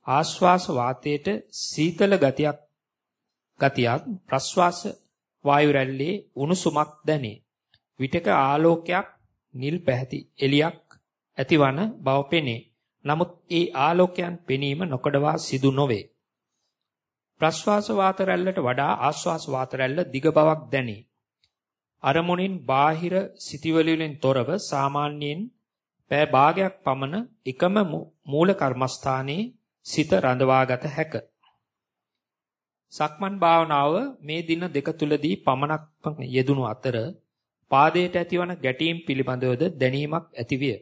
ආශ්වාස වාතයට සීතල ගතියක් ගතියක් ප්‍රශ්වාස වායු රැල්ලේ උණුසුමක් දැනේ. විටක ආලෝකයක් නිල් පැහැති එලියක් ඇතිවන බව පෙනේ. නමුත් ඒ ආලෝකයන් පෙනීම නොකඩවා සිදු නොවේ. ප්‍රශ්වාස වාත රැල්ලට වඩා ආශ්වාස වාත රැල්ල දිග බවක් දැනේ. අරමුණින් බාහිර සිටිවලින් තොරව සාමාන්‍යයෙන් පෑ භාගයක් පමණ එකම මූල කර්මස්ථානයේ සිත රඳවාගත හැක. සක්මන් භාවනාව මේ දින දෙක තුලදී පමණක් යෙදුණු අතර පාදයට ඇතිවන ගැටීම් පිළිබඳවද දැනීමක් ඇතිවිය.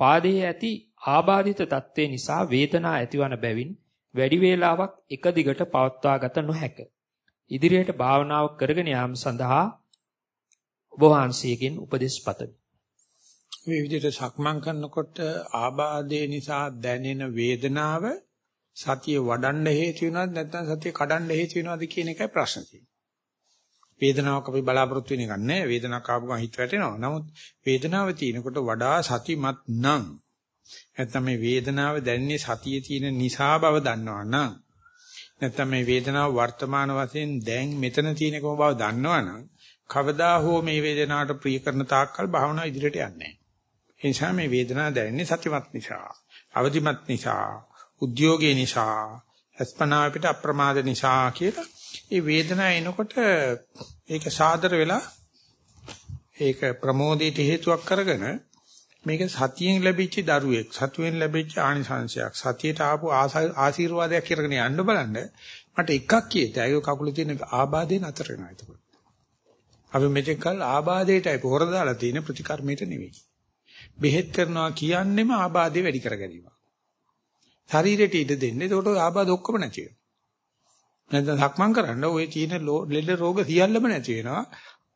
පාදයේ ඇති ආබාධිත තත්ත්වේ නිසා වේදනා ඇතිවන බැවින් වැඩි වේලාවක් එක දිගට පවත්වා ගත නොහැක. ඉදිරියට භාවනාව කරගෙන යාම සඳහා ඔබ වහන්සේගෙන් උපදෙස් පතමි. මේ විදිහට සක්මන් කරනකොට ආබාධය නිසා දැනෙන වේදනාව සතිය වඩන්න හේතු වෙනවද නැත්නම් සතිය කඩන්න හේතු වෙනවද කියන එකයි ප්‍රශ්න තියෙන්නේ. වේදනාවක් අපි බලාපොරොත්තු වෙන එකක් නෑ. වේදනාවක් ආපු ගමන් හිත වැටෙනවා. නමුත් වේදනාව තියෙනකොට වඩා සතිමත් නම් නැත්නම් මේ වේදනාව දැනෙන්නේ සතියේ තියෙන නිසා බව දන්නවා නම් නැත්නම් මේ වේදනාව වර්තමාන වශයෙන් දැන් මෙතන තියෙනකම බව දන්නවනම් කවදා හෝ මේ වේදනාවට ප්‍රිය කරන තාක්කල් භාවනාව ඉදිරියට යන්නේ නැහැ. ඒ නිසා මේ වේදනාව දැනෙන්නේ සතිමත් නිසා, අවදිමත් නිසා, උද්‍යෝගයේ නිසා, අස්පනා අපිට අප්‍රමාද නිසා කියලා ඒ වේදනාව එනකොට ඒක සාදර වෙලා ඒක ප්‍රමෝදයට හේතුවක් කරගෙන මේක සතියෙන් ලැබිච්ච දරුවෙක් සතුවෙන් ලැබිච්ච ආනිසංශයක් සතියට ආපු ආශිර්වාදයක් කරගෙන යන්න බලන්න මට එකක් කියත. ඒක කකුලේ තියෙන ආබාධේ නතර වෙනවා එතකොට. අපි මෙතෙක් කල් ආබාධයටයි පොහොර දාලා තියෙන ප්‍රතිකර්මයට නෙවෙයි. බෙහෙත් කරනවා කියන්නේම ආබාධය වැඩි කර ගැනීම ශරීරයට ඉඩ දෙන්න. ඒකට ආබාධ ඔක්කොම නැති වෙනවා. නැත්නම් සක්මන් කරන්න ওই තියෙන ලෙඩ රෝග සියල්ලම නැති වෙනවා.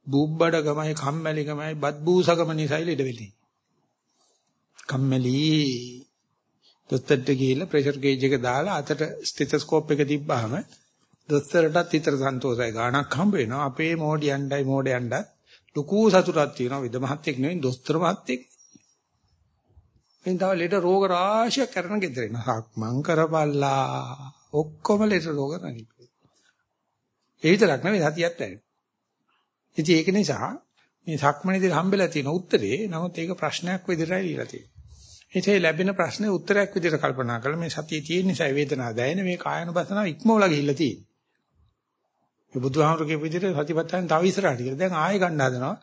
බුබ්බඩගමයි කම්මැලිකමයි බද්බූසකම නිසා ලෙඩ වෙන්නේ. කම්මැලි දොස්තරට ගිහිල්ලා ප්‍රෙෂර් ගේජ් එක දාලා අතට ස්ටෙතොස්කෝප් එක තිබ්බාම දොස්තරටත් විතර සන්තෝෂයි ගාණක් හම්බ වෙනවා. අපේ මෝඩියණ්ඩයි මෝඩයණ්ඩත් ලකු සතුටක් තියෙනවා. විද මහත්තයෙක් නෙවෙයි දොස්තර මහත්තයෙක්. එන්දා ලෙඩ රෝග රාශියක් කරන ගෙදර එනවා මං කරපල්ලා ඔක්කොම ලෙඩ රෝග නැගිටි ඒ විතරක් නෙවෙයි සතියත් ඇයි ඉතින් ඒක නිසා මේ සක්මණේදී හම්බෙලා තියෙන උත්තරේ නමුත් ඒක ප්‍රශ්නයක් විදිහටයි දීලා තියෙන්නේ ඒකේ ලැබෙන ප්‍රශ්නේ උත්තරයක් විදිහට කල්පනා කරලා මේ සතියේ තියෙන නිසා වේදනාව දැනෙන මේ කායනුපසනාව ඉක්මවලා ගිහිල්ලා තියෙන්නේ. මේ බුදුහාමුදුරුගේ විදිහට සතිපත්තෙන් තව ඉස්සරහට කියලා. දැන් ආයෙ ගන්න හදනවා.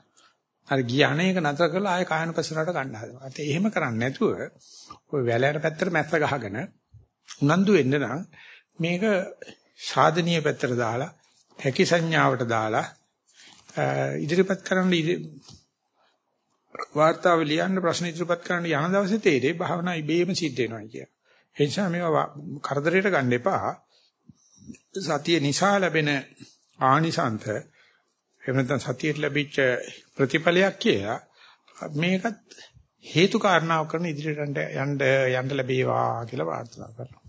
අර ගියානේක නතර කරලා ආයෙ කායනුපසනාවට ගන්න හදනවා. ඒත් එහෙම කරන්නේ නැතුව ඔය වැලයට පැත්තට මැස්ස ගහගෙන උනන්දු වෙන්න නම් මේක සාධනීය පැත්තට දාලා හැකි සංඥාවට දාලා ඉදිරිපත් කරන්න වාර්තාව ලියන්න ප්‍රශ්න ඉදිරිපත් කරන්න යන දවසේ තේරෙයි භාවනා ඉබේම සිද්ධ වෙනවා කිය. ඒ නිසා මේවා කරදරයට ගන්න එපා. සතිය නිසා ලැබෙන ආනිසන්ත එහෙම නැත්නම් සතියට ලැබිච්ච ප්‍රතිඵලයක් කියලා මේකත් හේතු කාරණාව කරන ඉදිරියට යන්න යන්න ලැබේවා කියලා ප්‍රාර්ථනා කරනවා.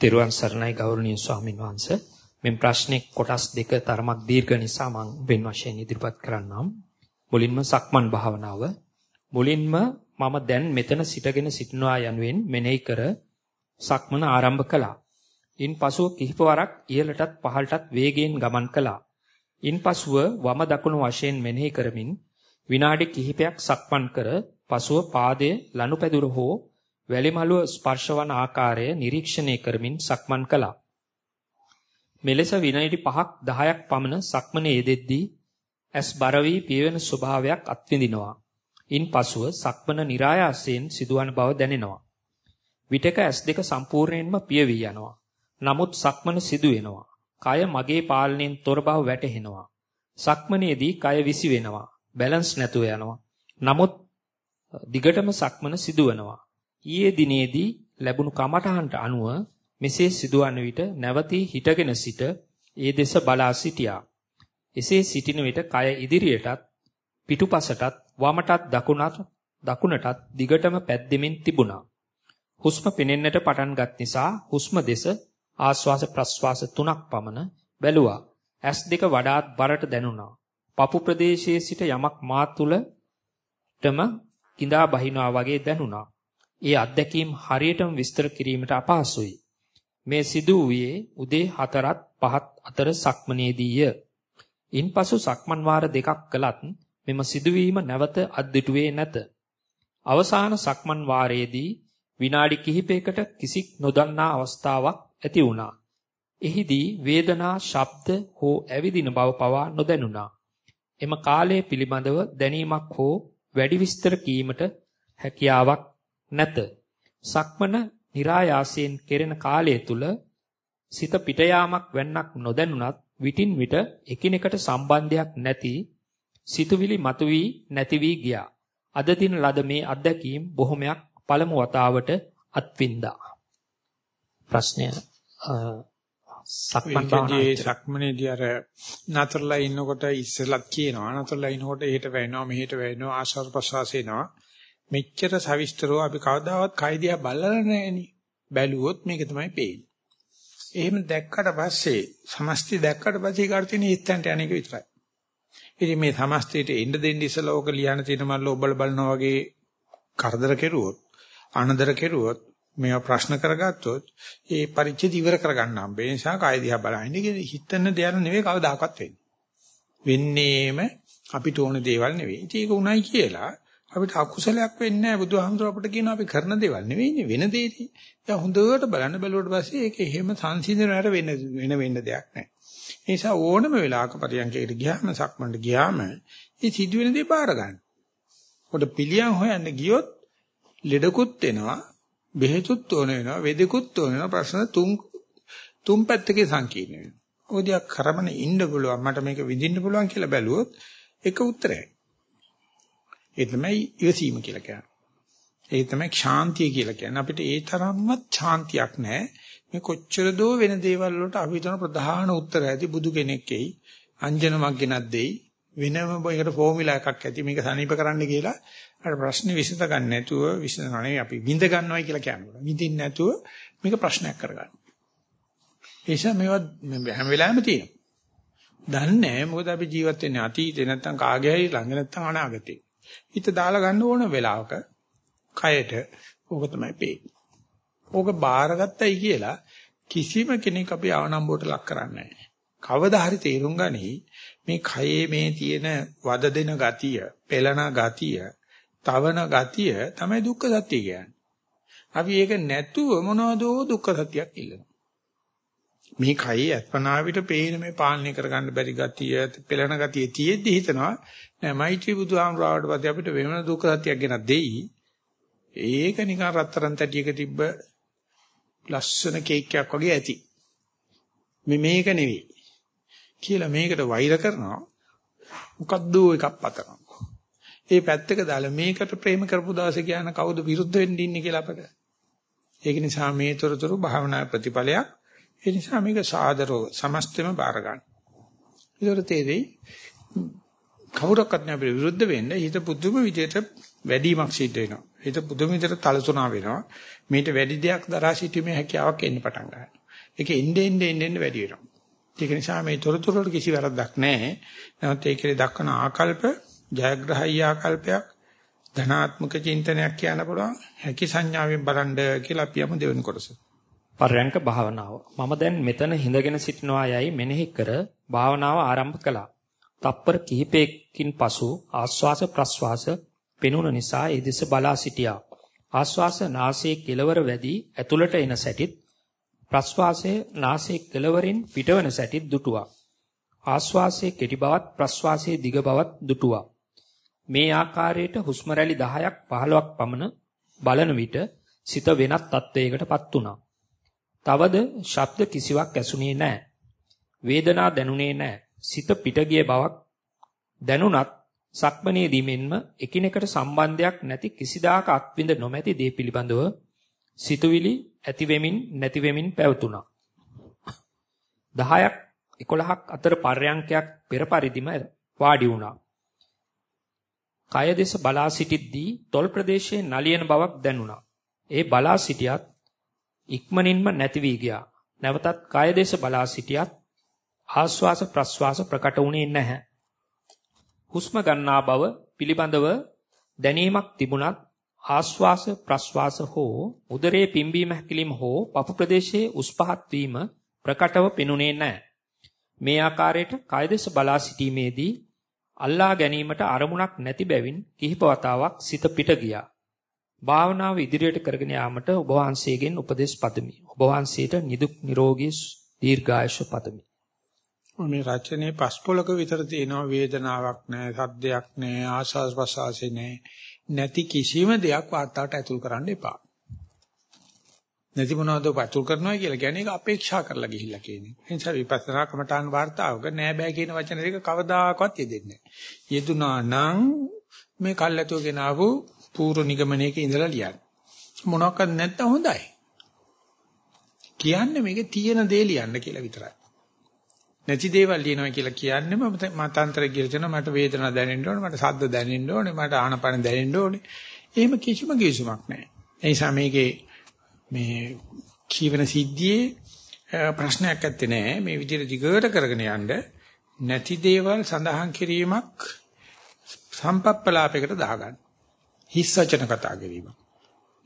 තෙරුවන් සරණයි ගෞරවනීය ස්වාමින් වහන්සේ. මෙම් ප්‍රශ්නේ කොටස් දෙක තරමක් දීර්ඝ නිසා මම වෙන වශයෙන් ඉදිරිපත් කරන්නම්. මුලින්ම සක්මන් භාවනාව. මුලින්ම මම දැන් මෙතන සිටගෙන සිටිනවා යනුවෙන් මෙනෙහි කර සක්මන ආරම්භ කළා. ඉන්පසුව කිහිප වරක් ඉහළටත් පහළටත් වේගයෙන් ගමන් කළා. ඉන්පසුව වම දකුණු වශයෙන් මෙනෙහි කරමින් විනාඩි කිහිපයක් සක්මන් කර පසුව පාදයේ ලනුපැදුර හෝ වැලිමලුව ස්පර්ශවන ආකාරය නිරීක්ෂණය කරමින් සක්මන් කළා. මෙලෙස විනාඩි 5ක් 10ක් පමණ සක්මනේ යෙදෙද්දී ඇස් බර වී පියවෙන ස්වභාවයක් අත්විඳිනවා. ඉන්පසුව සක්මන નિરાයාසයෙන් සිදුවන බව දැනෙනවා. විටක ඇස් දෙක සම්පූර්ණයෙන්ම පිය වී යනවා. නමුත් සක්මන සිදු වෙනවා. කය මගේ පාලනයෙන් තොර බව වැටහෙනවා. සක්මනේදී කය විසි වෙනවා. බැලන්ස් නැතුව යනවා. නමුත් දිගටම සක්මන සිදුවනවා. ඊයේ දිනේදී ලැබුණු කමඨහන්ට අනුව මෙසේ සිදුවන විට නැවතී හිටගෙන සිට ඒ දෙස බලා සිටියා. එසේ සිටින විට කය ඉදිරියටත් පිටුපසටත් වමටත් දකුණට දකුණටත් දිගටම පැද්දෙමින් තිබුණා. හුස්ම පෙනෙන්නට පටන් ගත් නිසා හුස්ම දෙස ආශ්වාස ප්‍රශ්වාස තුනක් පමණ බැලුවා. ඇස් දෙක වඩාත් බරට දැනුණා. පපු ප්‍රදේශයේ සිට යමක් මා තුලටම කිඳා බහිනවා වගේ දැනුණා. ඒ අත්දැකීම් හරියටම විස්තර කිරීමට අපහසුයි. මේ සිදු වූයේ උදේ 4ත් 5ත් අතර සක්මනේදීය. ඉන්පසු සක්මන් වාර දෙකක් කළත් මෙම සිදුවීම නැවත අද්දිටුවේ නැත. අවසාන සක්මන් වාරයේදී විනාඩි කිහිපයකට කිසික් නොදන්නා අවස්ථාවක් ඇති වුණා. එහිදී වේදනා, ශබ්ද හෝ ඇවිදින බව පවා නොදැනුණා. එම කාලය පිළිබඳව දැනීමක් හෝ වැඩි විස්තර කීමට හැකියාවක් නැත. සක්මන નિરાයාසයෙන් කෙරෙන කාලය තුල සිත පිට යාමක් වෙන්නක් නොදැනුණත් විටින් විට එකිනෙකට සම්බන්ධයක් නැති සිතුවිලි මතුවී නැති වී ගියා. අද දින ලද මේ අත්දැකීම් බොහොමයක් පළමු වතාවට අත්විඳා. ප්‍රශ්නය සක්මන් භාවනාවේ සක්මනේදී අර නතරලා ඉන්නකොට ඉස්සෙල්ලත් කියනවා. නතරලා ඉන්නකොට එහෙට වැවෙනවා මෙහෙට වැවෙනවා ආශ්වාස ප්‍රශ්වාස එනවා. මෙච්චර සවිස්තරව අපි කවදාවත් කයිදියා බලලා නැහෙනි. බැලුවොත් මේක තමයි පේන්නේ. එහෙම දැක්කට පස්සේ සමස්තය දැක්කට පස්සේ කාට තියෙන හිතන්ට යන්නේක විතරයි. ඉතින් මේ සමස්තයට එන්න දෙන්න ඉස්සලා ඕක ලියන තියෙන මල්ල ඔබල බලනවා වගේ කරදර කෙරුවොත් අනදර කෙරුවොත් මේවා ප්‍රශ්න කරගත්තොත් ඒ පරිච්ඡේද ඉවර කරගන්න හම්බ ඒ නිසා කාය දිහා බලන්නේ කියන හිතන දේවල් නෙවෙයි කවදාකවත් වෙන්නේ. වෙන්නේම අපිට ඕන දේවල් නෙවෙයි. ඉතින් ඒක උණයි කියලා අපිට අකුසලයක් වෙන්නේ නැහැ. බුදුහාමුදුර අපිට කියන අපි කරන දේවල් නෙවෙයිනේ වෙන දෙයනේ. දැන් හොඳට බලන්න බැලුවට පස්සේ ඒක එහෙම සංසිඳනකට වෙන වෙන වෙන්න දෙයක් නැහැ. ඒ නිසා ඕනම වෙලාවක පරියන්කයට ගියාම සක්මන්ට ගියාම මේ සිදුවෙන දේ බාර ගන්න. පොඩ පිළියම් හොයන්න ගියොත් ලෙඩකුත් එනවා බෙහෙතුත් ඕන වෙනවා වෙදෙකුත් ඕන වෙනවා ප්‍රශ්න තුන් තුන් පැත්තකේ සංකීර්ණ වෙනවා. ඕදියා කරමන ඉන්න පුළුවන් මට මේක විඳින්න පුළුවන් කියලා බැලුවොත් එක උත්තරයයි. ඒ තමයි ඉවසීම කියලා කියන්නේ. ඒ තමයි ශාන්තිය කියලා කියන්නේ. අපිට ඒ තරම්වත් ශාන්තියක් නැහැ. මේ කොච්චර දෝ වෙන දේවල් වලට අපි හිතන ප්‍රධාන උත්තරය ඇති බුදු කෙනෙක් එයි. අංජනමක් ගෙනත් දෙයි. වෙනම මේකට ෆෝමියුලා එකක් ඇති මේක සනීප කරන්න කියලා අර ප්‍රශ්නේ විසඳ ගන්න නැතුව විසඳනවා නෙවෙයි අපි විඳ ගන්නවයි කියලා කියනවා. විඳින්න නැතුව මේක ප්‍රශ්නයක් කරගන්න. ඒ නිසා මේවා හැම වෙලාවෙම තියෙනවා. දන්නේ නැහැ මොකද අපි ජීවත් වෙන්නේ අතීතේ නැත්තම් කාගේ හරි ළඟ නැත්තම් අනාගතේ. හිත දාලා ගන්න ඕන වෙලාවක කයට ඕක තමයි පේන්නේ. ඕක බාරගත්තයි කියලා කිසිම කෙනෙක් අපි ආනම්බුවට ලක් කරන්නේ නැහැ. කවදා හරි තේරුම් ගනි මේ කයේ මේ තියෙන වද දෙන ගතිය, පෙළන ගතිය, තවන ගතිය තමයි දුක්ඛ සත්‍ය කියන්නේ. අපි ඒක නැතුව මොනවදෝ දුක්ඛ සත්‍යයක් ඉල්ලනවා. මේ කයේ අත්පනාවිට පේන මේ පාලනය කරගන්න බැරි ගතිය, පෙළන ගතිය තියෙද්දි හිතනවා නෑ මෛත්‍රී බුදුහාමුදුරුවෝට පස්සේ අපිට වෙන දුක්ඛ සත්‍යයක් ගෙන දෙයි. ඒක නිකන් රත්තරන් තැටියක තිබ්බ ලස්සන කේක් එකක් වගේ ඇති. මේ මේක නෙවෙයි. කියලා මේකට වෛර කරනවා. මොකද්ද එකක් පතනවා. ඒ පැත්තක දාලා මේකට ප්‍රේම කරපු දවසේ කියන කවුද විරුද්ධ වෙන්න ඉන්නේ කියලා අපට. ඒක නිසා මේ තොරතුරු භාවනා ප්‍රතිඵලයක්. ඒ නිසා මේක සාදරව සමස්තෙම බාර ගන්න. ඒතර තේරෙයි කවුරක්වත් නෑ අපිට විරුද්ධ වෙන්න හිත පුදුම විදියට වැඩිමක් සිද්ධ වෙනවා. හිත පුදුම විදියට තලසුණා වෙනවා. මේට වැඩි දෙයක් දරා සිටීමේ හැකියාවක් එන්න පටන් ගන්නවා. ඒක එන්නේ එන්නේ එන්නේ වැඩි වෙනවා. ඒක නිසා මේ තොරතුරු වල කිසි වැරද්දක් නැහැ. නමුත් ඒකේ දක්වන ආකල්ප ජයග්‍රහයි ආකල්පයක් ධනාත්මක චින්තනයක් කියන්න පුළුවන්. හැකි සංඥාවෙන් බලන්න කියලා අපි යමු දෙවෙනි කොටස. පර්යංක භාවනාව. මම දැන් මෙතන හිඳගෙන සිටිනවා යයි මෙනෙහි කර භාවනාව ආරම්භ කළා. තප්පර කිහිපයකින් පසු ආස්වාස ප්‍රස්වාස පෙනුන නිසා ඒ දෙස බලා සිටියා. ආස්වාස නාසයේ කෙළවර වැඩි ඇතුළට එන සැටිත් ප්‍රස්වාසයේ නාසයේ කෙළවරින් පිටවන සැටිත් දුටුවා. ආස්වාසයේ කෙටි බවත් ප්‍රස්වාසයේ දිග බවත් දුටුවා. මේ ආකාරයට හුස්ම රැලි 10ක් 15ක් පමණ බලන විට සිත වෙනත් තත්වයකටපත් වුණා. තවද ශබ්ද කිසිවක් ඇසුනේ නැහැ. වේදනා දැනුනේ නැහැ. සිත පිට ගිය බවක් දැනුණත් සක්මණේදී මෙන්ම එකිනෙකට සම්බන්ධයක් නැති කිසිදාක අත්විඳ නොමැති දේ පිළිබඳව සිතුවිලි ඇති වෙමින් නැති වෙමින් පැවතුණා. 10ක් 11ක් අතර පර්යංකයක් පෙර පරිදිම වාඩි වුණා. කය දෙස බලා සිටිද්දී තොල් ප්‍රදේශයේ නලියන බවක් දැනුණා. ඒ බලා සිටියත් ඉක්මනින්ම නැති වී ගියා. නැවතත් කය දෙස බලා සිටියත් ආස්වාස ප්‍රස්වාස ප්‍රකට වුණේ නැහැ. හුස්ම ගන්නා බව පිළිබඳව දැනීමක් තිබුණත් ආස්වාස ප්‍රස්වාස හෝ උදරයේ පිම්බීම හැකිලිම හෝ පපු ප්‍රදේශයේ උස් පහත් වීම ප්‍රකටව පෙනුනේ නැහැ. මේ ආකාරයට කයදෙස බලා සිටීමේදී අල්ලා ගැනීමට අරමුණක් නැති බැවින් කිහිප වතාවක් සිත පිට ගියා. භාවනාව ඉදිරියට කරගෙන යාමට ඔබ වහන්සේගෙන් උපදෙස් පතමි. ඔබ වහන්සේට නිදුක් නිරෝගී දීර්ඝායුෂ පතමි. මේ රචනයේ පස්පොලක විතර තියෙනවා වේදනාවක් නැහැ, සද්දයක් නැහැ, ආශාස් ප්‍රසආසෙ නැහැ. නැති කිසිම දෙයක් වාර්තාවට ඇතුල් කරන්න එපා. නැති මොනවද පතුල් කරනවා කියලා කියන්නේ ඒක අපේක්ෂා කරලා ගිහිල්ලා කියන්නේ. ඒ නිසා විපස්සනා කමඨාන් වාර්තාවක නෑ බෑ කියන වචන දෙක කවදාකවත් යෙදෙන්නේ නෑ. යෙදුනා නම් මේ කල්ැතුව ගෙනාවු පූර්ව නිගමනයක ඉඳලා ලියන්න. මොනවාක්වත් නැත්තම් හොඳයි. කියන්නේ මේකේ තියෙන දේ ලියන්න කියලා විතරයි. නැති දේවල් ලියනවා කියලා කියන්නේම මතාන්තර කියලා තියෙනවා මට වේදනාවක් දැනෙන්න ඕනේ මට සද්ද දැනෙන්න ඕනේ මට ආනපන දැනෙන්න ඕනේ. එහෙම කිසිම කිසිමක් නැහැ. ඒ නිසා මේකේ මේ ජීවන සිද්ධියේ ප්‍රශ්නයක් ඇත්තේ නැහැ. මේ විදිහට දිගට කරගෙන යන්න නැති දේවල් සඳහන් කිරීමක් සම්පප්පලාපයකට දාගන්න. හිස් වචන කතා කිරීම.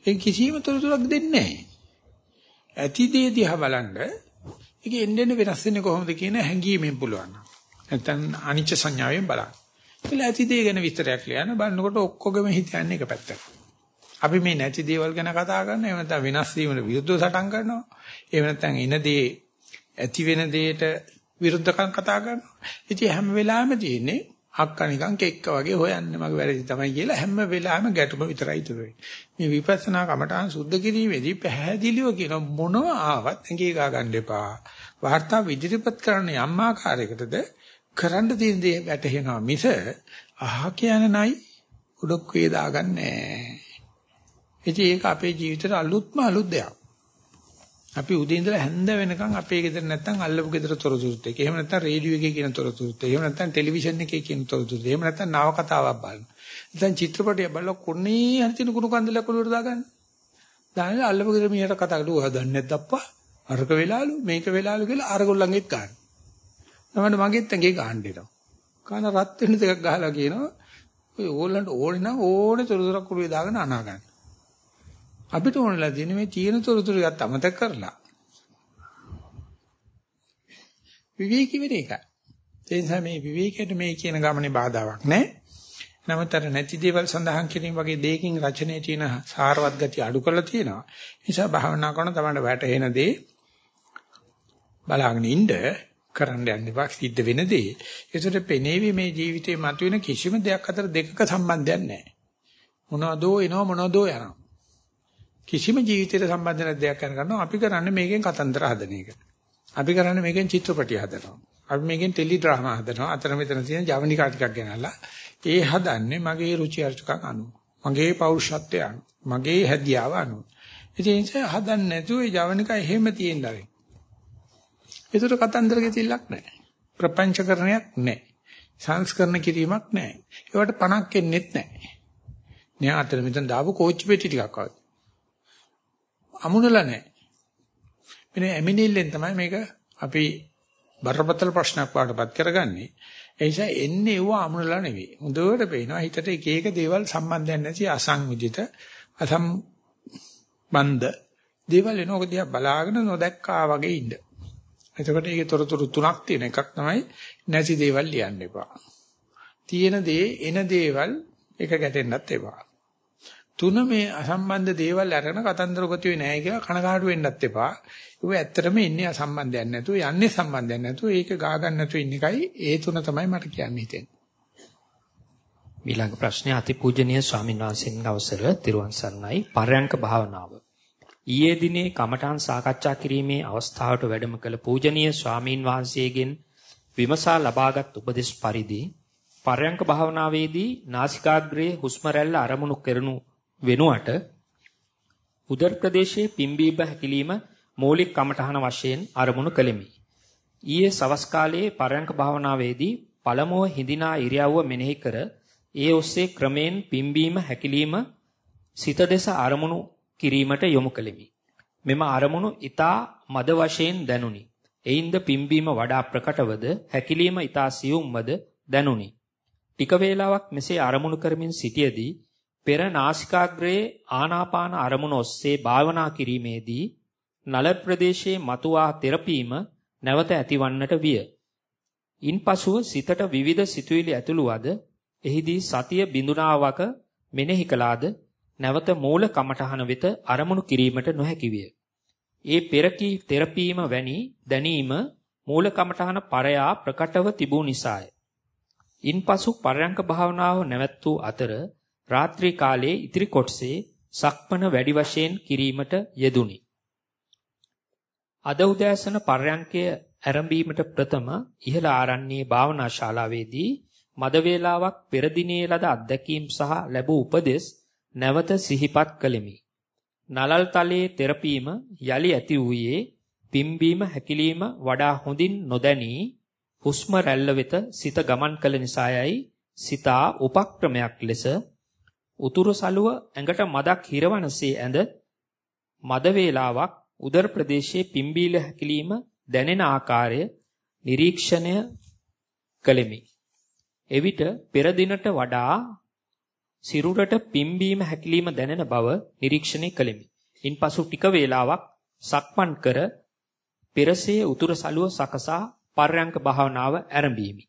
ඒ කිසිම තොරතුරක් දෙන්නේ නැහැ. ඇති දේ දිහා බලන්න ඒක එන්නේ වෙනස් වෙන්නේ කොහොමද කියන හැඟීමෙන් පුළුවන්. නැත්නම් අනිච්ච සංඥාවෙන් බලන්න. ඒල ඇති දේ ගැන විස්තරයක් ලියන්න බලනකොට ඔක්කොගෙම හිත යන්නේ එක පැත්තකට. අපි මේ නැති දේවල් ගැන කතා කරනවා එහෙම නැත්නම් වෙනස් වීමට විරුද්ධව සටන් කරනවා. එහෙම නැත්නම් එන දේ ඇති වෙන දෙයට විරුද්ධකම් කතා කරනවා. ඉතින් හැම වෙලාවෙම තියෙන්නේ අක්කා නිකන් කෙක්ක වගේ හොයන්නේ මගේ වැරදි තමයි කියලා හැම වෙලාවෙම ගැටුම විතරයි ඉතුරු වෙන්නේ. මේ විපස්සනා කමඨාන් සුද්ධ කිරීමේදී පැහැදිලිව කියන මොනව ආවත් ඇඟේ ගා ගන්න එපා. වාර්තා විදිරිපත් කරන්න යම් ආකාරයකටද කරන්න තියෙන දේ වැටහෙනවා මිස අහ කියන නයි උඩක් වේ දාගන්නේ නැහැ. ඒක අපේ ජීවිතේට අලුත්ම අලුත් දෙයක්. අපි උදේ ඉඳලා හැන්ද වෙනකන් අපේ ගෙදර නැත්තම් අල්ලපු ගෙදර තොරතුරුත් එක්ක. එහෙම නැත්තම් රේඩියෝ එකේ කියන තොරතුරුත් එක්ක. එහෙම නැත්තම් ටෙලිවිෂන් එකේ කියන තොරතුරුත්. එහෙම නැත්තම් නව කතාවක් බලන. දැන් චිත්‍රපටය බලලා කොනේ හරි තියෙන කුණු කන්දලක් ඔලුවට දාගන්න. දාන්න අල්ලපු ගෙදර මිනිහට කතා කරුවා දන්නේ නැද්ද අප්පා? අරක වෙලාලු මේක වෙලාලු කියලා අරගොල්ලන්ගෙත් ගන්න. තමයි මගෙත් ඇඟේ ගහන්න දෙනවා. කාන රත් වෙන දෙකක් ගහලා කියනවා ඔය ඕගොල්ලන්ට ඕනේ නම් ඕනේ තොරතුරක් කුරුවේ දාගෙන අනා ගන්න. අපිට ඕනලා තියෙන්නේ මේ තියෙන තොරතුරු ගත්ත අමතක කරලා විවේකී වෙන එකයි. ඒ නිසා මේ විවේකයට මේ කියන ගමනේ බාධාවක් නැහැ. නමුත් අර නැති දේවල් සඳහන් කිරීම වගේ දෙයකින් රචනයේ තියෙන සාරවත් ගතිය අඩු කරලා තියෙනවා. ඒ නිසා භාවනා කරන තමයි වැටහෙන දේ බලාගෙන ඉන්න කරන්න යන්න එපා සිද්ධ වෙන දේ. ඒසට පෙනේවි මේ ජීවිතේ මතුවෙන කිසිම දෙයක් අතර දෙකක සම්බන්ධයක් නැහැ. මොනවදෝ එනවා මොනවදෝ යනවා. කිසිම ජීවිතයට සම්බන්ධ නැති දෙයක් කරන ගන්නවා අපි කරන්නේ මේකෙන් කතන්දර හදන එක. අපි කරන්නේ මේකෙන් චිත්‍රපටි හදනවා. අපි මේකෙන් ටෙලි ඩ්‍රාමා හදනවා. අතර මෙතන තියෙන ජවනිකා ටිකක් ගෙනල්ලා ඒ හදන්නේ මගේ රුචි අරුචිකම් අනුව. මගේ පෞරුෂත්වය අනුව. මගේ හැදියාව අනුව. ඉතින් ඒ නිසා හදන්නේ නැතුව ඒ ජවනිකා එහෙම තියෙන්න ආරේ. ඒතර කතන්දර ගෙතිල්ලක් නැහැ. ප්‍රපංචකරණයක් නැහැ. සංස්කරණ කිරීමක් නැහැ. ඒවට පණක් එන්නෙත් නැහැ. න්යා අතර මෙතන දාපු කෝච්චි පෙට්ටි ටිකක් වගේ. අමුණලා නැහැ. මෙන්න එමිනිල්ලෙන් තමයි මේක අපි බරපතල ප්‍රශ්නයක් වඩපත් කරගන්නේ. ඒ නිසා එන්නේ ඒව අමුණලා නෙවෙයි. හොඳට පේනවා හිතට එක එක දේවල් සම්බන්ධයක් නැති අසංවිධිත අසම්බන්ධ දේවල් එනෝක දිහා බලාගෙන නොදැක්කා වගේ ඉන්න. එතකොට ඒකේ තොරතුරු තුනක් තියෙන එකක් තමයි නැති දේවල් ලියන්න එපා. තියෙන දේ එන දේවල් එක ගැටෙන්නත් එපා. තුන මේ අසම්බන්ධ දේවල් අරගෙන කතන්දර ගොතුවේ නැහැ කියලා කනගාටු වෙන්නත් එපා. ඒක ඇත්තටම ඉන්නේ අසම්බන්ධයක් නැතුව යන්නේ සම්බන්ධයක් නැතුව ඒක ගා ගන්න නැතුව ඉන්න එකයි ඒ තුන තමයි මට කියන්න හිතෙන්නේ. ඊළඟ ප්‍රශ්නය අතිපූජනීය ස්වාමීන් වහන්සේගෙන් අවසර තිරුවන් සරණයි පරයන්ක භාවනාව. ඊයේ දිනේ කමඨාන් සාකච්ඡා කිරීමේ අවස්ථාවට වැඩම කළ පූජනීය ස්වාමීන් වහන්සේගෙන් විමසා ලබාගත් උපදෙස් පරිදි පරයන්ක භාවනාවේදී නාසිකාග්‍රයේ හුස්ම රැල්ල අරමුණු කරනු වෙනුවට උදර ප්‍රදේශයේ පිම්බීම හැකිලිම මූලික කමඨහන වශයෙන් අරමුණු කළෙමි. ඊයේ සවස් කාලයේ පරයන්ක භාවනාවේදී පළමුව හිඳිනා ඉරියව්ව මෙනෙහි කර ඒ ඔස්සේ ක්‍රමෙන් පිම්බීම හැකිලිම සිත දෙස අරමුණු කිරීමට යොමු කළෙමි. මෙම අරමුණු ඊතා මද වශයෙන් දැනුනි. එයින්ද පිම්බීම වඩා ප්‍රකටවද හැකිලිම ඊතා සියුම්වද දැනුනි. ටික වේලාවක් මෙසේ අරමුණු කරමින් සිටියේදී පෙර නාසිකාග්‍රයේ ආනාපාන අරමුණ ඔස්සේ භාවනා කිරීමේදී නල ප්‍රදේශයේ මතුවා තෙරපීම නැවත ඇතිවන්නට විය. ඉන්පසුව සිතට විවිධ සිතුවිලි ඇතුළුවද එහිදී සතිය බිඳුනාවක මෙනෙහි කළාද නැවත මූල කමඨහන වෙත අරමුණු කිරීමට නොහැකි විය. ඒ පෙරකී තෙරපීම වැනි දැනීම මූල කමඨහන පරයා ප්‍රකටව තිබූ නිසාය. ඉන්පසු පරයන්ක භාවනාව නැවැත් වූ අතර රාත්‍රී කාලයේ ඉතිරි කොටසේ සක්මන වැඩි වශයෙන් කිරීමට යෙදුනි. අද උදෑසන පර්යංකය ආරම්භීමට ප්‍රථම ඉහළ ආරණ්‍යයේ භාවනා ශාලාවේදී මද වේලාවක් පෙර දිනේ ලද අත්දැකීම් සහ ලැබූ උපදෙස් නැවත සිහිපත් කළෙමි. නලල් තලයේ තෙරපීම යලි ඇති වූයේ පිම්බීම හැකිලිම වඩා හොඳින් නොදැනී හුස්ම රැල්ල වෙත සිත ගමන් කළ නිසායයි සිතා උපක්‍රමයක් ලෙස උතුරු සළුව ඇඟට මදක් හිරවනසේ ඇඳ මද වේලාවක් උදර ප්‍රදේශයේ පිම්බීල හැකිලිම දැනෙන ආකාරය නිරීක්ෂණය කළෙමි. එවිට පෙර දිනට වඩා සිරුරට පිම්බීම හැකිලිම දැනෙන බව නිරීක්ෂණය කළෙමි. ඉන්පසු ටික වේලාවක් සක්මන් කර පෙරසේ උතුර සළුව සකසා පර්යංක භාවනාව ආරම්භීමි.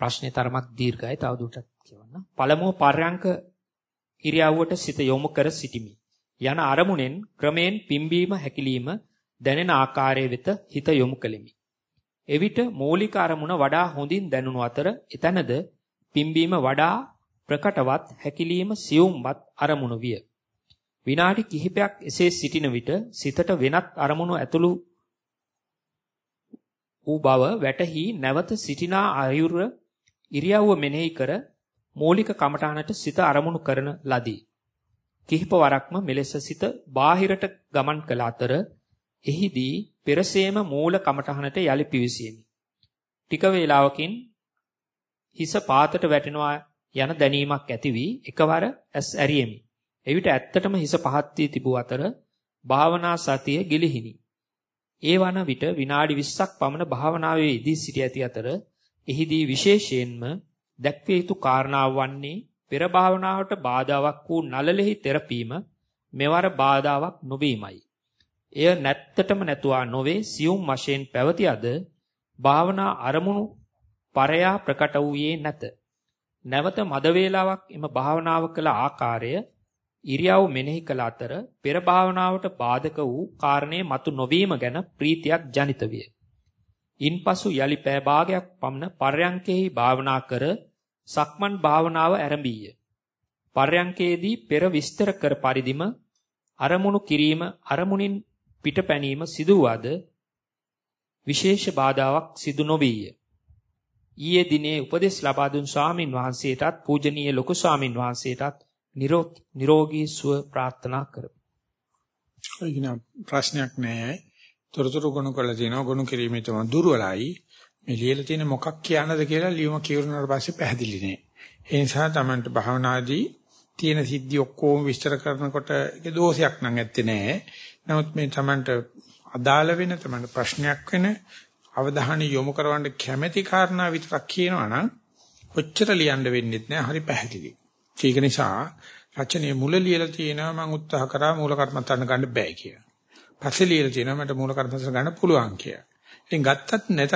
ප්‍රශ්නේ තරමක් දීර්ඝයි තවදුරටත් කියවන්න. පළමුව පර්යංක ඉරියව්වට සිත යොමු කර සිටිමි. යන අරමුණෙන් ක්‍රමෙන් පිම්බීම හැකිලිම දැනෙන ආකාරය වෙත හිත යොමු කෙලිමි. එවිට මූලික අරමුණ වඩා හොඳින් දැනුණු අතර එතනද පිම්බීම වඩා ප්‍රකටවත් හැකිලිම සියුම්වත් අරමුණු විය. විනාඩි කිහිපයක් එසේ සිටින විට සිතට වෙනත් අරමුණු ඇතුළු වූ බව වැටහි නැවත සිටිනා ආයුර ඉරියව්ව මෙනෙහි කර මූලික කමඨානට සිත අරමුණු කරන ලදී. කිහිප වරක්ම මෙලෙස සිත බාහිරට ගමන් කළ අතර එහිදී පෙරසේම මූල කමඨහනට යලි පිවිසීමි. ටික වේලාවකින් හිස පාතට වැටෙනවා යන දැනීමක් ඇති වී එකවර ඇස් ඇරියෙමි. එවිට ඇත්තටම හිස පහත් වී තිබූ අතර භාවනා සතිය ගිලිහිනි. ඒ වන විට විනාඩි 20ක් පමණ භාවනාවේ ඉදී සිටි ඇති අතර එහිදී විශේෂයෙන්ම දැක්විය යුතු කාරණාව වන්නේ පෙර භාවනාවට බාධාවක් වූ නලලෙහි තෙරපීම මෙවර බාධාවක් නොවීමයි. එය නැත්තටම නැතුවා නොවේ සියුම් වශයෙන් පැවති අද භාවනා අරමුණු පරයා ප්‍රකට වූයේ නැත. නැවත මද වේලාවක් එම භාවනාව කළ ආකාරය ඉරියව් මෙනෙහි කළ අතර පෙර භාවනාවට බාධක වූ කාරණේ මතු නොවීම ගැන ප්‍රීතියක් ජනිත විය. ඉන්පසු යලි පෑ භාගයක් පමණ පර්යංකෙහි භාවනා කර සක්මන් භාවනාව ආරම්භීය. පර්යංකයේදී පෙර විස්තර කර පරිදිම අරමුණු කිරීම අරමුණින් පිටපැනීම සිදුවද විශේෂ බාධාවක් සිදු නොවිය. ඊයේ දිනේ උපදෙස් ලබා දුන් ස්වාමින් වහන්සේටත් පූජනීය ලොකු ස්වාමින් වහන්සේටත් නිරෝගී සුව ප්‍රාර්ථනා කරමි. ඒකින ප්‍රශ්නයක් නැහැ. තොරතුරු ගොනු කරලා තියෙනවා ගොනු කිරීමේ තම දුර්වලයි. මේ ලියලා තියෙන මොකක් කියනද කියලා ලියුම කියවුණාට පස්සේ පැහැදිලි නෑ. ඒ නිසා Tamanට භාවනාදී තියෙන සිද්ධි ඔක්කොම විස්තර කරනකොට ඒක දෝෂයක් නම් ඇත්තේ නෑ. නමුත් මේ Tamanට අදාළ වෙන Tamanට ප්‍රශ්නයක් වෙන අවධානය යොමු කරවන්න කැමැති කාරණා විතරක් කියනවා නම් ඔච්චර ලියන්න වෙන්නේ නැහැ. හරි පැහැදිලි. ඒක නිසා රචනයේ මුල ලියලා තියෙනවා මම උත්සාහ කරා මූල කර්මත්තන්න ගන්න බෑ කියලා. පස්සේ ලියලා තියෙනවා මට මූල කර්මත්තන්න ගන්න පුළුවන් කියලා. ඉතින් ගත්තත් නැතත්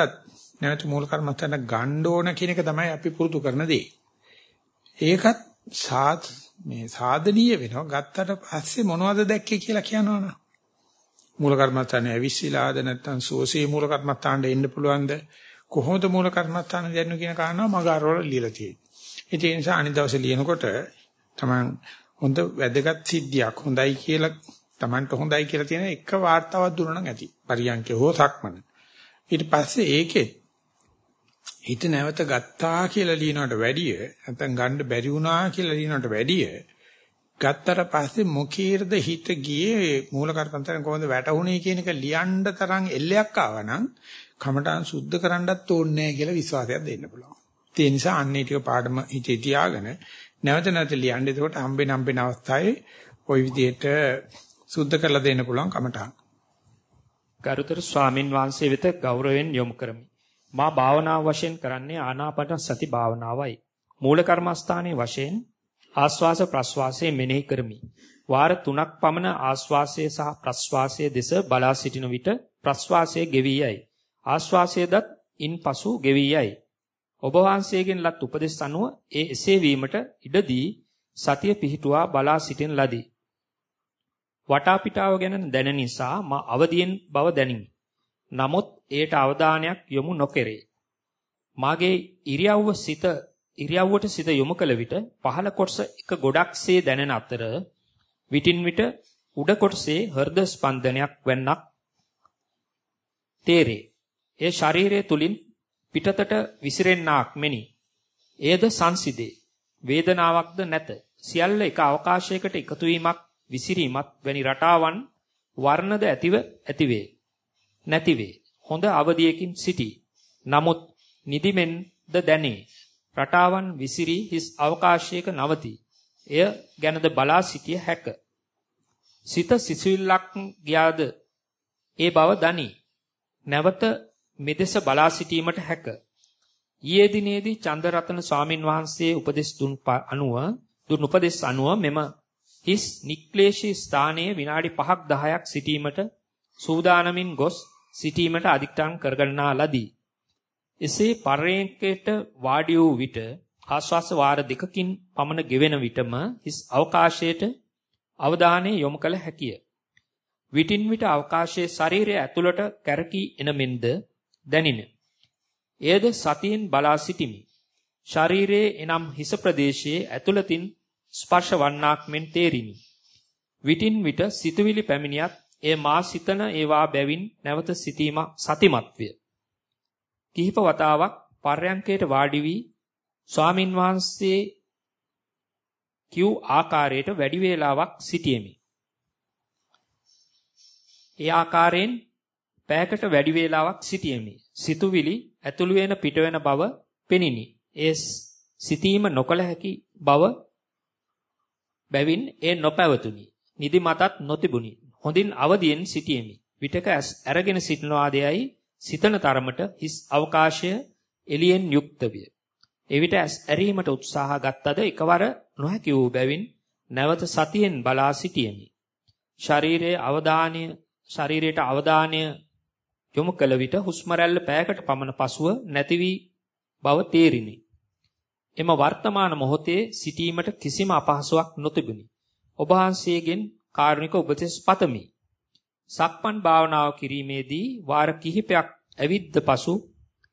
නැවත මූල කර්මත්තන්න ගන්න ඕන කියන එක තමයි අපි පුරුදු කරන දේ. ඒකත් සාත් මේ සාධනීය වෙනවා. ගත්තට පස්සේ මොනවද දැක්කේ කියලා කියනවනේ. මූල කර්මස්ථානේ ඇවිස්සීලාද නැත්නම් සෝසේ මූල කර්මස්ථානට එන්න පුළුවන්ද කොහොමද මූල කර්මස්ථාන දෙන්නේ කියන කාරණාව මග අරවල ලියලා තියෙන්නේ. ඒ නිසා අනිත් දවසේ ලියනකොට තමන් හොඳ වැදගත් සිද්ධියක් හොඳයි කියලා Tamanට හොඳයි කියලා තියෙන එක වார்த்தාවක් දුන්නා නම් ඇති. පරියන්කේ හෝ සක්මන. ඊට පස්සේ ඒකේ හිත නැවත ගත්තා කියලා ලියනවට වැඩිය නැත්නම් ගන්න බැරි වුණා කියලා ලියනවට වැඩිය ගත්තට පස්සේ මොකීරද හිත ගියේ මූල කර්මන්තයෙන් කොහොමද වැටුනේ කියන එක ලියන්න තරම් එල්ලයක් ආවනම් කමටහන් සුද්ධ කරන්නත් ඕනේ නැහැ කියලා විශ්වාසයක් දෙන්න පුළුවන්. ඒ නිසා අන්නේ ටික පාඩම හිතේ තියාගෙන නැවත නැවත ලියන්න. එතකොට හම්බෙන හම්බෙන අවස්ථාවේ ওই විදිහට සුද්ධ කරලා දෙන්න පුළුවන් කමඨාන්. ගරුතර ස්වාමින් වහන්සේ වෙත ගෞරවයෙන් යොමු කරමි. මා භාවනාව වශයෙන් කරන්නේ ආනාපාන සති භාවනාවයි. මූල කර්මස්ථානයේ වශයෙන් ආස්වාස ප්‍රස්වාසයේ මෙනෙහි කරමි. වාර 3ක් පමණ ආස්වාසයේ සහ ප්‍රස්වාසයේ දෙස බලා සිටින විට ප්‍රස්වාසයේ ගෙවි යයි. ආස්වාසයේදත් ඉන්පසු ගෙවි යයි. ඔබ වහන්සේගෙන් ලත් උපදෙස් අනුව ඒ එසේ වීමට ඉඩදී සතිය පිහිටුවා බලා සිටින ලදී. වටා පිටාව ගැන දැන නිසා මා අවදියෙන් බව දැනිමි. නමුත් ඒට අවධානයක් යොමු නොකෙරේ. මාගේ ඉරියව්ව සිත ඉරියව්වට සිත යොමු කළ විට පහළ කොටස එක ගොඩක්සේ දැනෙන අතර විටින් විට උඩ කොටසේ හෘද ස්පන්දනයක් වෙන්නක් තේරේ. ඒ ශරීරය තුලින් පිටතට විසිරෙන්නාක් මෙනි. එයද සංසිදේ. වේදනාවක්ද නැත. සියල්ල එක අවකාශයකට එකතු වීමක් විසිරීමත් වැනි රටාවන් වර්ණද ඇතිව ඇතිවේ. නැතිවේ. හොඳ අවදියකින් සිටි. නමුත් නිදිමෙන්ද දැනේ. රටාවන් විසිරි හිස් අවකාශයක නවති. එය ගැනද බලා සිටිය හැක. සිත සිසිල්ලක් ගියාද ඒ බව දනි. නැවත මෙදෙස බලා සිටීමට හැක. ඊයේ දිනේදී චන්දරතන ස්වාමින් වහන්සේ උපදෙස් දුන් අනුව දුන් උපදෙස් අනුව මෙම හිස් නික්ලේශී ස්ථානයේ විනාඩි 5ක් 10ක් සිටීමට සූදානමින් ගොස් සිටීමට අධික්ඨාන කරගන්නා ලදී. එසේ පරයන්කයට වාඩි වූ විට ආශ්වාස වාර දෙකකින් පමණ ගෙවෙන විටම හිස් අවකාශයට අවධානය යොමු කළ හැකිය. විටින් විට අවකාශයේ ශරීරය ඇතුළට කැරකී එන මෙන්ද දැනින. එයද සතියෙන් බලා සිටිමි. ශරීරයේ එනම් හිස ප්‍රදේශයේ ඇතුළතින් ස්පර්ශ වන්නාක් මෙන් තේරිනි. විටින් විට සිතුවිලි පැමිණියත් එය මා සිතන ඒවා බැවින් නැවත සිටීම සතිමත් විය. කිහිප වතාවක් පර්යංකයට වාඩි වී ස්වාමින් වහන්සේ කිව් ආකාරයට වැඩි වේලාවක් සිටියෙමි. ඒ ආකාරයෙන් පෑකට වැඩි වේලාවක් සිටියෙමි. සිතුවිලි ඇතුළු වෙන පිට වෙන බව පෙනිනි. ඒ සිටීම නොකල හැකි බව බැවින් ඒ නොපැවතුනි. නිදි මතත් නොතිබුනි. හොඳින් අවදියෙන් සිටියෙමි. විටක අරගෙන සිටනවාදයයි සිතන තරමට හිස් අවකාශය එළියෙන් යුක්ත විය. එවිට ඇරීමට උත්සාහ ගත්තද එකවර නොහැකි වූ බැවින් නැවත සතියෙන් බලා සිටියෙමි. ශරීරයේ අවධානය ශරීරයට අවධානය යොමු කළ විට හුස්ම රැල්ල පෑයකට පමණ පසුව නැති වී බව තේරිනි. එම වර්තමාන මොහොතේ සිටීමට කිසිම අපහසුාවක් නොතිබුණි. ඔබ වහන්සේගෙන් කාරුණික උපදෙස් පතමි. සක්මන් භාවනාව කිරීමේදී වාර කිහිපයක් ඇවිද්ද පසු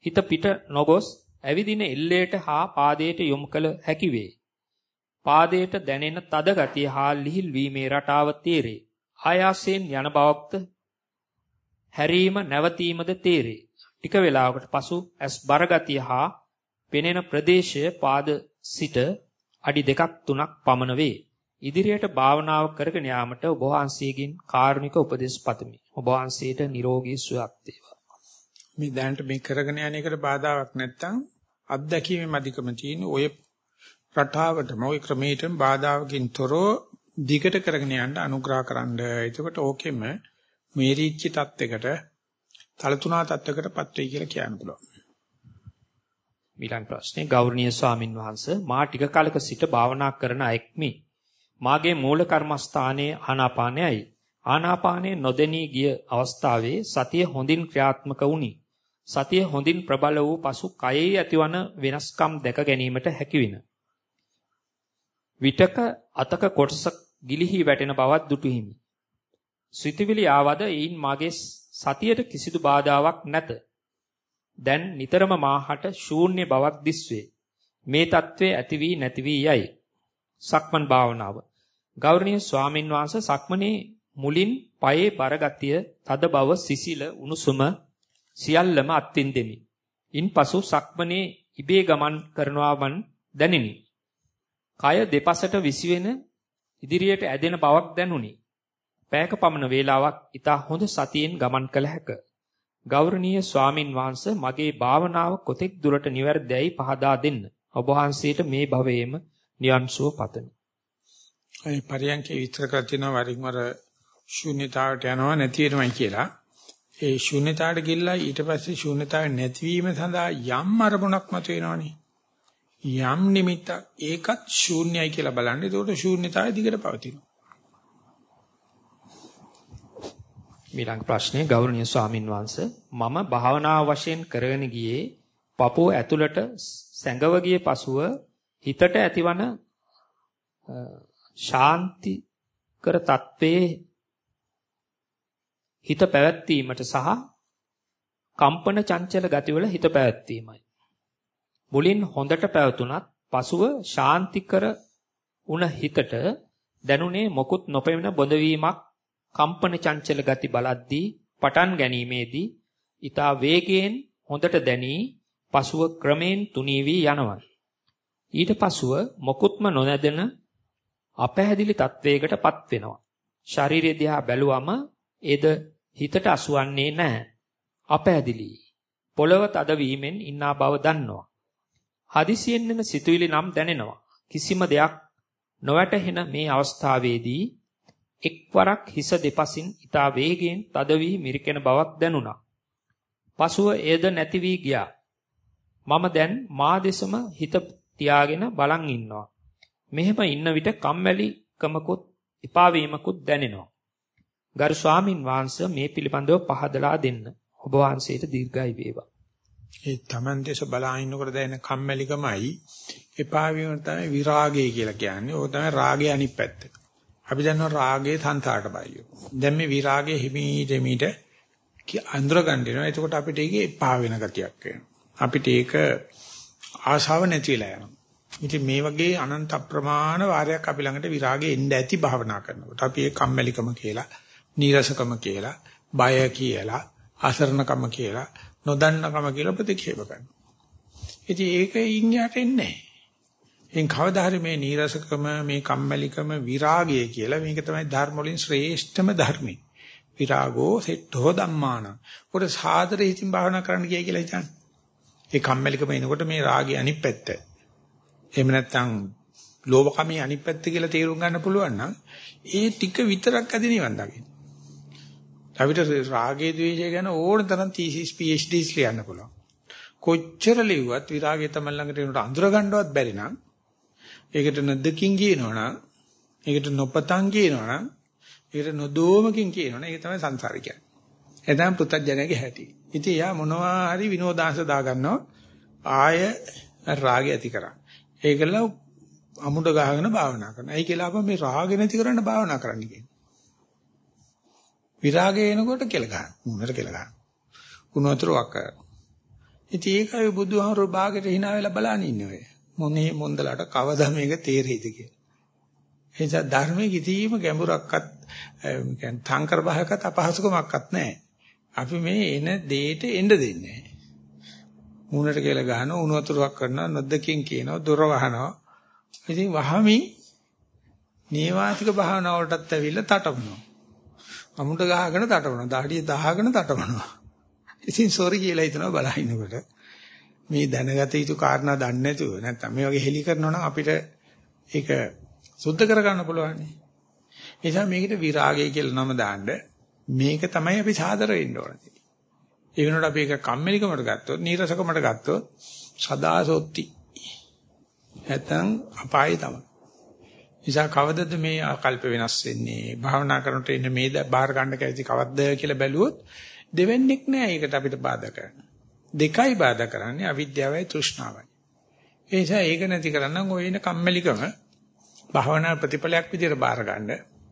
හිත පිට නොගොස් ඇවිදින එල්ලයට හා පාදයට යොමු කළ හැකි වේ. පාදයට දැනෙන තද ගතිය හා ලිහිල් වීමේ රටාව තේරේ. ආයාසයෙන් යන බවක්ද හැරීම නැවතීමද තේරේ. ටික වේලාවකට පසු ඇස් බරගතිය හා පෙනෙන ප්‍රදේශය පාද සිට අඩි දෙකක් තුනක් පමණ වේ. ඉදිරියට භාවනාව කරගෙන යාමට ඔබ වහන්සේගෙන් කාරුණික උපදෙස් පතමි. ඔබ වහන්සේට නිරෝගී සුවයක් වේවා. මේ දැනට මේ කරගෙන යන එකට බාධාවක් නැත්තම් අත්දැකීමේ මධිකම තියෙන ඔය රටාවටම ওই ක්‍රමයටම බාධාවකින් තොරව දිගට කරගෙන යන්න අනුග්‍රහ කරන්න. එතකොට ඕකෙම මේරීච්ච තත්යකට තලතුණා තත්යකටපත් වෙයි කියලා කියන්න පුළුවන්. ඊළඟ ප්‍රශ්නේ ගෞරවනීය ස්වාමින් වහන්සේ මා ටික කලක සිට භාවනා කරන අයෙක්මි. මාගේ මූල කර්මස්ථානයේ ආනාපානයයි. ආනාපානයේ නොදෙනී ගිය අවස්ථාවේ සතිය හොඳින් ක්‍රියාත්මක වුණි. සතිය හොඳින් ප්‍රබල වූ පසු කයෙහි ඇතිවන වෙනස්කම් දැක ගැනීමට හැකිවින. විටක අතක කොටස ගිලිහි වැටෙන බවක් දුටු හිමි. සිතවිලි ආවද එයින් මාගේ සතියට කිසිදු බාධාවක් නැත. දැන් නිතරම මාහට ශූන්‍ය බවක් දිස්වේ. මේ తත්වයේ ඇති වී නැති වී යයි. සක්මන් භාවනාව. ගෞරවනීය ස්වාමින් වහන්සේ සක්මනේ මුලින් පයේ බරගතිය, තද බව, සිසිල, උණුසුම සියල්ලම අත්විඳෙමි. ඉන්පසු සක්මනේ ඉබේ ගමන් කරනවා වන් දැනිනි. කය දෙපසට විසිවෙන ඉදිරියට ඇදෙන බවක් දැනුනි. පෑයක පමණ වේලාවක් ඊට හොඳ සතියෙන් ගමන් කළ හැක. ගෞරවනීය ස්වාමින් වහන්සේ මගේ භාවනාව කොතෙක් දුරට නිවැරදියි පහදා දෙන්න. ඔබ වහන්සේට මේ භවයේම නිවන් සුව පතමි. ඒ පරියන්කේ විතර කර තිනවා වරින් වර ශූන්‍යතාවට යනවා නැති වෙනවයි කියලා. ඒ ශූන්‍යතාවට ගිහිල්ලා ඊට පස්සේ ශූන්‍යතාවේ නැතිවීම සඳහා යම් අරමුණක් මත වෙනවනේ. යම් නිමිත්තක් ඒකත් ශූන්‍යයි කියලා බලන්න. ඒකට ශූන්‍යතාවය දිගට පවතිනවා. ඊළඟ ප්‍රශ්නේ ගෞරවනීය ස්වාමින් වහන්සේ මම භාවනා වශයෙන් කරගෙන ගියේ පපුව ඇතුළට සැඟව ගිය පසුව හිතට ඇතිවන ශාන්ති කර තත්වයේ හිත පැවැත්වීමට සහ කම්පන චංචල ගතිවල හිත පැවැත්වීමයි. මුලින් හොඳට පැවතුනත් පසුව ශාන්තිකර උන හිතට දැනුනේ මොකුත් නොපෙවෙන බොඳවීමක් කම්පන චංචල ගති බලද්දී පටන් ගැනීමේදී ඊතා වේගයෙන් හොඳට දැනී පසුව ක්‍රමෙන් තුනී වී යනවා. ඊට පසුව මොකුත්ම නොනැදෙන අපැහැදිලි තත්වයකටපත් වෙනවා. ශරීරය දිහා බැලුවම ඒද හිතට අසුවන්නේ නැහැ. අපැහැදිලි. පොළව තද වීමෙන් ඉන්නා බව දන්නවා. හදිසියෙන් එන සිතුවිලි නම් දැනෙනවා. කිසිම දෙයක් නොවැටහෙන මේ අවස්ථාවේදී එක්වරක් හිස දෙපසින් ඊතා වේගයෙන් තද වී මිරිකෙන බවක් දැනුණා. පසුව එයද නැති වී ගියා. මම දැන් මා දෙසම හිත තියාගෙන බලන් ඉන්නවා. මෙහෙම ඉන්න විට කම්මැලිකමකුත් එපා වීමකුත් දැනෙනවා. ගරු ස්වාමින් වහන්සේ මේ පිළිබඳව පහදලා දෙන්න. ඔබ වහන්සේට දීර්ඝයි වේවා. ඒ Taman දේශ බලා ඉන්නකොට දැනෙන කම්මැලිකමයි එපා වීම තමයි විරාගය කියලා කියන්නේ. ඕක තමයි රාගයේ අනිත් පැත්ත. අපි දන්නවා රාගයේ සංසාරට බයියෝ. දැන් මේ විරාගයේ හිමීට හිමීට අඳුර ගන්න වෙනවා. එතකොට අපිට ඒකේ එපා වෙන ගතියක් වෙනවා. අපිට ඒක ආශාව නැති වෙලා යනවා. ඉතින් මේ වගේ අනන්ත අප්‍රමාණ වාරයක් අපි ළඟට විරාගයේ එන්න ඇති භාවනා කරනකොට අපි ඒ කම්මැලිකම කියලා, නීරසකම කියලා, බය කියලා, අසරණකම කියලා, නොදන්නකම කියලා ප්‍රතික්ෂේප කරනවා. ඉතින් ඒක ඉන්නයට එන්නේ නැහැ. එන් කවදා හරි මේ නීරසකම, මේ කම්මැලිකම විරාගය කියලා මේක තමයි ධර්ම වලින් ශ්‍රේෂ්ඨම ධර්මයි. විරාගෝ සෙට්ඨෝ ධම්මාන. උඩ සාදර හිතින් භාවනා කරන්න කියයි කියලා හිතන්නේ. ඒ කම්මැලිකම එනකොට මේ රාගය අනිත් පැත්ත. එහෙම නැත්නම් ලෝභකමේ අනිත් පැත්ත කියලා තේරුම් ගන්න පුළුවන් නම් ඒ ටික විතරක් අද නිවන් දකින්න. අපිට රාගයේ ද්වේෂය ගැන ඕන තරම් thesis PhDs ලියන්න පුළුවන්. කොච්චර ලිව්වත් විරාගය තමයි ළඟට එනකොට අඳුර ගන්නවත් බැරි නම් ඒකට නොදකින් කියනවනම් ඒකට නොපතන් කියනවනම් ඒකට නොදෝමකින් කියනවනම් ඒක තමයි සංසාරය කියන්නේ. එතන පෘථජ්ජනයේ හැටි. ඉතින් යා මොනවා හරි විනෝදාංශ දාගන්නවා ආය රාගය ඇති කරා. ඒකල අමුඩ ගහගෙන භාවනා කරනවා. ඒ කියලා අප මේ රාගය නැති කරන්න භාවනා කරන්න කියන්නේ. විරාගය එනකොට කෙල ගන්න. මුනට කෙල ගන්න. උණු වතුර වක් කරනවා. ඉතින් ඒකයි බුදුහාමුදුරුවෝ භාගයට hina වෙලා බලන ඉන්නේ ඔය. මොනේ මොන්දලට කවදා මේක තේරෙයිද කියලා. ඒ නිසා ධර්මයේ කිසිම ගැඹුරක්වත් කියන්නේ තංකර බහකත් අපහසුකමක්වත් නැහැ. අපි මේ එන දෙයට එන්න දෙන්නේ නැහැ. මූණට කියලා ගහනවා උණු වතුරක් කරනවා නොදකින් කියනවා දොර වහනවා. ඉතින් වහමින් නේවාතික භාවනාව වලටත් ඇවිල්ලා තටමනවා. අමුඩ ගහගෙන තටමනවා. දහඩිය දහගෙන තටමනවා. ඉතින් සෝරි කියලා හිතනවා බලහිනකොට. මේ දැනගත යුතු කාරණා දන්නේ නැතුව නැත්තම් මේ වගේ හෙලි කරනවා නම් අපිට ඒක සුද්ධ කරගන්න පුළුවන්. ඒ නිසා මේකට විරාගය කියලා නම දාන්න මේක තමයි අපි සාදර වෙන්න ඕනේ. ඒ වෙනකොට අපි ඒක කම්මැලිකමට ගත්තොත්, නීරසකමට ගත්තොත් සදාසොත්ති. නැත්තම් අපාය තමයි. නිසා කවදද මේ ආකල්ප වෙනස් වෙන්නේ? භාවනා කරනකොට ඉන්න මේ බාහිර ගන්න කැවිදි කවද්ද කියලා බැලුවොත් දෙවෙන්නෙක් නෑ ඒකට අපිට බාධා කරන්න. දෙකයි බාධා කරන්නේ අවිද්‍යාවයි තෘෂ්ණාවයි. ඒ නිසා ඒක නැති කරන්න ඔය ඉන කම්මැලිකම භාවනා ප්‍රතිඵලයක් විදිහට බාර ගන්න,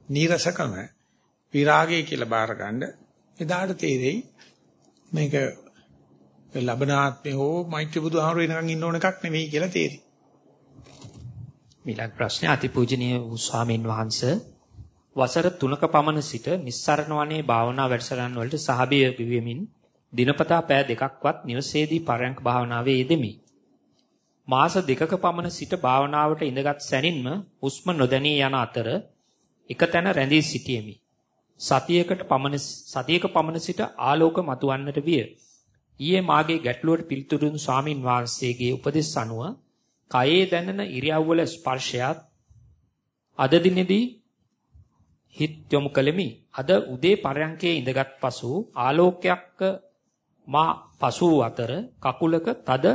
නීරසකම විරාගය කියලා බාර ගන්න. එදාට තේරෙයි මේක ලබනාත්මේ හෝ මෛත්‍රී බුදුහාමුදුරු වෙනකන් ඉන්න ඕන එකක් නෙවෙයි කියලා තේරෙයි. ඊළඟ ප්‍රශ්නේ අතිපූජනීය වූ ස්වාමීන් වහන්සේ වසර 3ක පමණ සිට නිස්සරණ වනේ භාවනා වැඩසටහන් වලට සහභාගී වෙමින් දිනපතා පෑ දෙකක්වත් නිවසේදී පරයන්ක භාවනාවේ යෙදෙමි. මාස දෙකක පමණ සිට භාවනාවට ඉඳගත් සැනින්ම හුස්ම නොදැනී යන අතර එක තැන රැඳී සිටියෙමි. සතියකට පමණ සතියක පමණ සිට ආලෝක මතුවන්නට විය. ඊයේ මාගේ ගැටලුවට පිළිතුරු දුන් ස්වාමින් වහන්සේගේ උපදෙස් අනුව කයේ දැනෙන ඉරියව්වල ස්පර්ශයත් අද දිනේදී හිත යොමු කළෙමි. අද උදේ පරයන්කේ ඉඳගත් පසු ආලෝකයක් මා පසු අතර කකුලක තද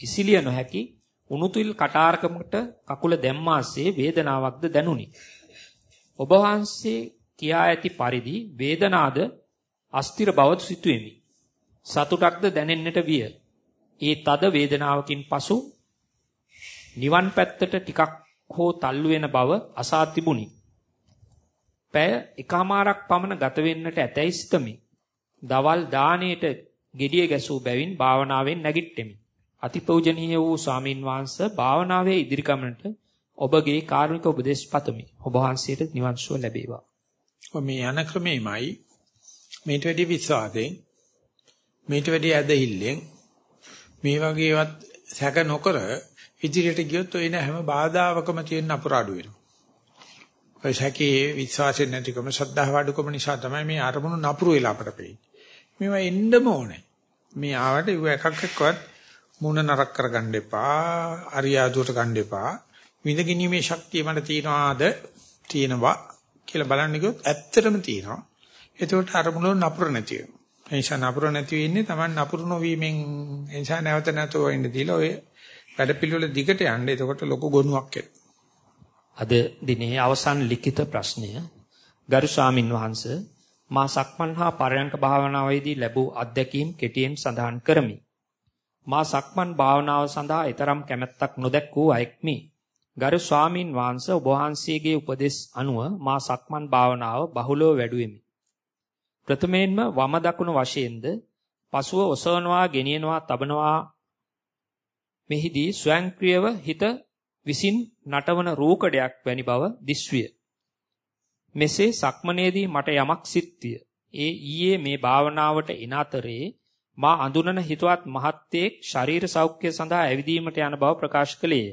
ඉසිලිය නොහැකි උණුතුල් කටාරකමකට කකුල දැම්මාසේ වේදනාවක්ද දැනුනි. ඔබ වහන්සේ කියා ඇති පරිදි වේදනාද අස්තිර බව සිතුවෙමි. සතුටක්ද දැනෙන්නට විය. ඒ තද වේදනාවකින් පසු නිවන් පැත්තට ටිකක් හෝ තල්ලු වෙන බව අසා තිබුණි. පැය එකමාරක් පමණ ගත වෙන්නට ඇතැයි සිතමි. දවල් දාණයට gediye ගැසූ බැවින් භාවනාවෙන් නැගිට්ටෙමි. අතිපූජනීය වූ ස්වාමින් වහන්සේ භාවනාවේ ඉදිරි ගමනට ඔබගේ කාරුණික උපදෙස් පතමි. ඔබ වහන්සේට නිවන් සුව ලැබේවා. මේ යන ක්‍රමෙමයි මේට වැඩි විශ්වාසයෙන් මේට වැඩි ඇදහිල්ලෙන් මේ වගේවත් සැක නොකර ඉදිරියට ගියොත් ඔය හැම බාධාවකම තියෙන අපරාඩු වෙනවා. ඔය සැකේ විශ්වාසයෙන් නැතිකම ශ්‍රද්ධාව අඩුකම නිසා තමයි මේ අරමුණු නපුරු වෙලා අපට පෙන්නේ. මේවා එන්නම ඕනේ. මේ ආවට ඉව එකක් එක්කවත් මුණ නරක කරගන්න එපා, අරියාදුවට ගන්න එපා. විඳගිනීමේ ශක්තිය මට තියනවාද? තියෙනවා කියලා බලන්න ගියොත් ඇත්තටම තියෙනවා. එතකොට අරමුණු නපුර නැති වෙනවා. ඒ නිසා නපුර නැති වෙන්නේ Taman නපුරු නොවීමෙන් ඒ නිසා නැවත නැතෝ වෙන්න දීලා ඔය වැඩ පිළිවෙල දිගට යන්න. එතකොට ලොකු ගොනුවක් එනවා. අද දිනේ අවසන් ලිඛිත ප්‍රශ්නය ගරු ස්වාමින් වහන්සේ මා සක්මන් හා පරයන්ක භාවනාවේදී ලැබූ අත්දැකීම් කෙටියෙන් සඳහන් කරමි. මා සක්මන් භාවනාව සඳහා ඊතරම් කැමැත්තක් නොදැක් වූ අයෙක්මි. ගරු ස්වාමින් වහන්සේ ඔබ වහන්සේගේ උපදෙස් අනුව මා සක්මන් භාවනාව බහුලව වැඩුවෙමි. ප්‍රථමයෙන්ම වම දකුණු වශයෙන්ද පසුව ඔසවනවා, ගෙනියනවා, තබනවා මෙහිදී ස්වයංක්‍රීයව හිත විසින් නටවන රූකඩයක් වැනි බව දිස්විය. මෙසේ සක්මනේදී මට යමක් සිත්විය. ඒ ඊයේ මේ භාවනාවට එන අතරේ මා අඳුනන හිතවත් මහත්තයෙක් ශරීර සෞඛ්‍ය සඳහා ඇවිදීමට යන බව ප්‍රකාශ කළේය.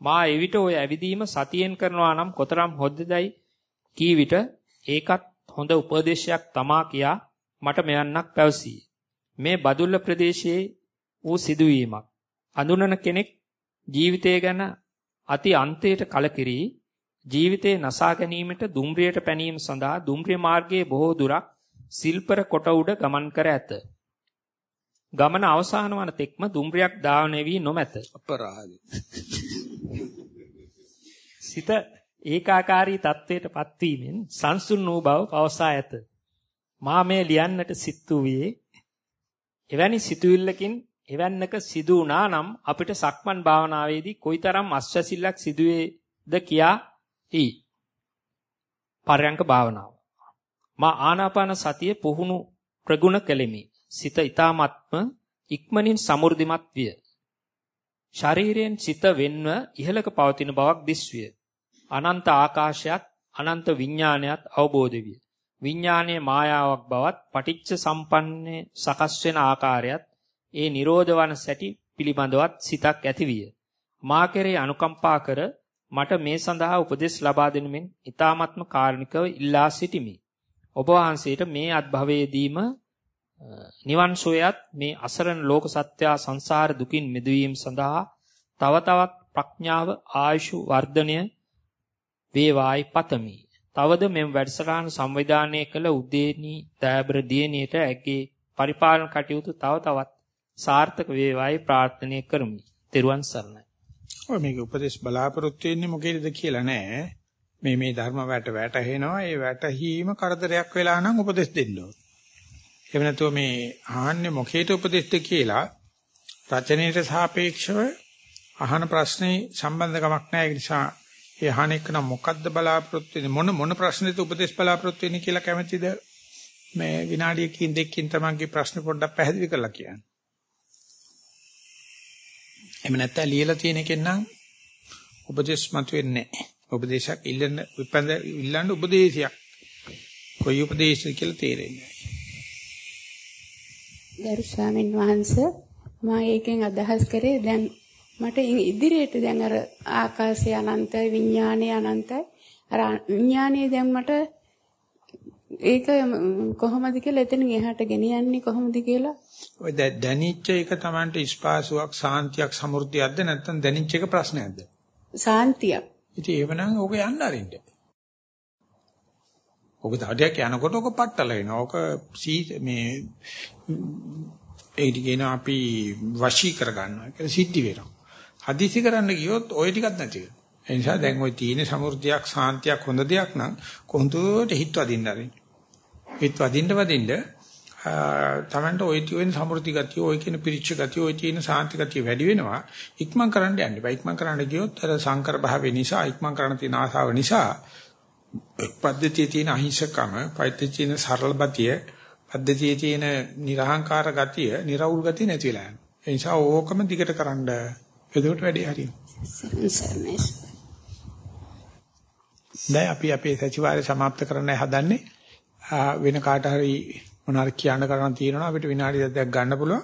මා එවිට ওই ඇවිදීම සතියෙන් කරනවා නම් කොතරම් හොද්දයි කී විට ඒකත් හොඳ උපදේශයක් තමා කියා මට මෙයන්ක් පැවසී. මේ බදුල්ල ප්‍රදේශයේ වූ සිදුවීමක්. අඳුනන කෙනෙක් ජීවිතය ගැන අති අන්තයට කලකිරී ජීවිතේ නසා ගැනීමට දුම්රියට පැනීම සඳහා දුම්රිය මාර්ගයේ බොහෝ දුරක් සිල්පර කොට උඩ ගමන් කර ඇත. ගමන අවසාන වන තෙක්ම දුම්රියක් ධාවනය වී නොමැත. අපරාධ. සිත ඒකාකාරී තත්වයට පත්වීමෙන් සංසුන් වූ බව පවසා ඇත. මා මේ ලියන්නට සිත් වූයේ එවැනි සිතුවිල්ලකින් එවන්නක සිදු වුණා නම් අපිට සක්මන් භාවනාවේදී කොයිතරම් අස්වැසිල්ලක් සිදුවේද කියා ඊ පරයන්ක භාවනාව. මා ආනාපාන සතිය පුහුණු ප්‍රගුණ කෙලෙමි. සිත ඊ타මත්ම ඉක්මනින් සමෘද්ධිමත් විය. ශරීරයෙන් සිත වෙන්ව ඉහළක පවතින බවක් දිස්විය. අනන්ත ආකාශයත් අනන්ත විඥානයත් අවබෝධ විය. විඥානයේ මායාවක් බවත් පටිච්ච සම්පන්නේ සකස් වෙන ආකාරයත් ඒ නිරෝධ වන සැටි පිළිබඳවත් සිතක් ඇතිවිය. මා කෙරේ අනුකම්පා කර මට මේ සඳහා උපදෙස් ලබා දෙනමින් ඊ타මත්ම කාරණිකව ඉල්ලා සිටිමි. ඔබ වහන්සේට මේ අත්භවයේදීම නිවන් සෝයත් මේ අසරණ ලෝක සත්‍ය සංසාර දුකින් මිදවීම සඳහා තව තවත් ප්‍රඥාව ආයුෂ වර්ධනය වේවායි පතමි. තවද මෙම වැඩසටහන සංවිධානය කළ උදේනී දෑබර දියණියට ඇගේ පරිපාලන කටයුතු තව තවත් සාර්ථක වේවායි ප්‍රාර්ථනා කරමි. ත්වන් සරණයි. ඔය මේක උපදේශ බලාපොරොත්තු වෙන්නේ මොකේද කියලා නෑ. මේ මේ ධර්ම වැට වැටහෙනවා. ඒ වැටහීම කරදරයක් වෙලා නම් උපදේශ දෙන්න ඕන. එහෙම නැතුව මේ ආන්නේ මොකේට උපදේශද කියලා රචනයේ සාපේක්ෂව අහන ප්‍රශ්නේ සම්බන්ධකමක් නැහැ ඒ නිසා ඒ අහන එක නම් මොකද්ද බලාපොරොත්තු වෙන්නේ මොන මොන ප්‍රශ්නෙද උපදේශ බලාපොරොත්තු වෙන්නේ කියලා කැමැතිද මේ විනාඩියකින් දෙකකින් තමන්ගේ ප්‍රශ්න පොඩ්ඩක් පැහැදිලි කරලා කියන්න. එහෙම නැත්නම් ලියලා තියෙන එකෙන් නම් උපදේශ මතුවෙන්නේ නැහැ. උපදේශයක් ඉල්ලන්න විපඳ ඉල්ලන්න උපදේශයක්. කොයි උපදේශය කියලා තේරෙන්නේ නැහැ. ගරු ස්වාමීන් වහන්සේ මම ඒකෙන් අදහස් කරේ දැන් මට ඉදිරියට දැන් අර ආකාශය අනන්තයි විඥානය අනන්තයි අර විඥානය දැන් මට ඒක කොහොමද කියලා එතනින් එහාට ගෙනියන්නේ කොහොමද කියලා? ඔය දැනිච්ච එක Tamanට ස්පාසුවක් සාන්තියක් සමෘද්ධියක්ද නැත්නම් දැනිච්ච එක ප්‍රශ්නයක්ද? සාන්තියක්. ඉතින් එවනම් ඕක යන්න අරින්න. ඕක තවදයක් යනකොට ඕක පట్టල වෙනවා. ඕක මේ ඒ දිගේන අපි වශී කරගන්නවා. ඒක සිද්ධි වෙනවා. හදිසි කරන්න ගියොත් ওই ටිකක් නැති වෙනවා. එනිසා දැන් ওই තීන සමෘද්ධියක් සාන්තියක් හොඳ දෙයක් නම් කොහොඳට හිතවදින්න ආරින් ඒත් වදින්න වදින්න තමන්ට ওই තියෙන සමෘද්ධි ගතිය, ওই කියන පිරිච්ච ගතිය, ওই තියෙන සාන්ති ගතිය වැඩි වෙනවා. ඉක්මන් කරන්න යන්න බෑ. ඉක්මන් කරන්න ගියොත් අර සංකර භාවය නිසා, ඉක්මන් කරන්න තියෙන ආසාව නිසා පද්ධතියේ තියෙන අහිංසකම, පද්ධතියේ තියෙන සරලබතිය, පද්ධතියේ තියෙන නිර්හංකාර ගතිය, निराවුල් ගතිය නැති වෙලා යනවා. ඒ නිසා ඕකම දිගට කරන්න. එතකොට වැඩේ හරියනවා. දැන් අපි අපේ සතිವಾರය સમાપ્ત කරන්නයි හදන්නේ. වෙන කාට හරි මොනාර කියන්න කරන්න තියෙනවා අපිට විනාඩි දෙකක් ගන්න පුළුවන්.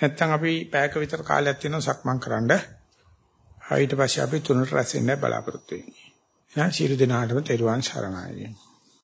නැත්නම් අපි පැයක විතර කාලයක් තියෙනවා සක්මන් කරන්න. ඊට පස්සේ අපි තුනට රැස් වෙන්න බලාපොරොත්තු වෙන්නේ. එහෙනම් සියලු දෙනාටම තෙරුවන් සරණයි.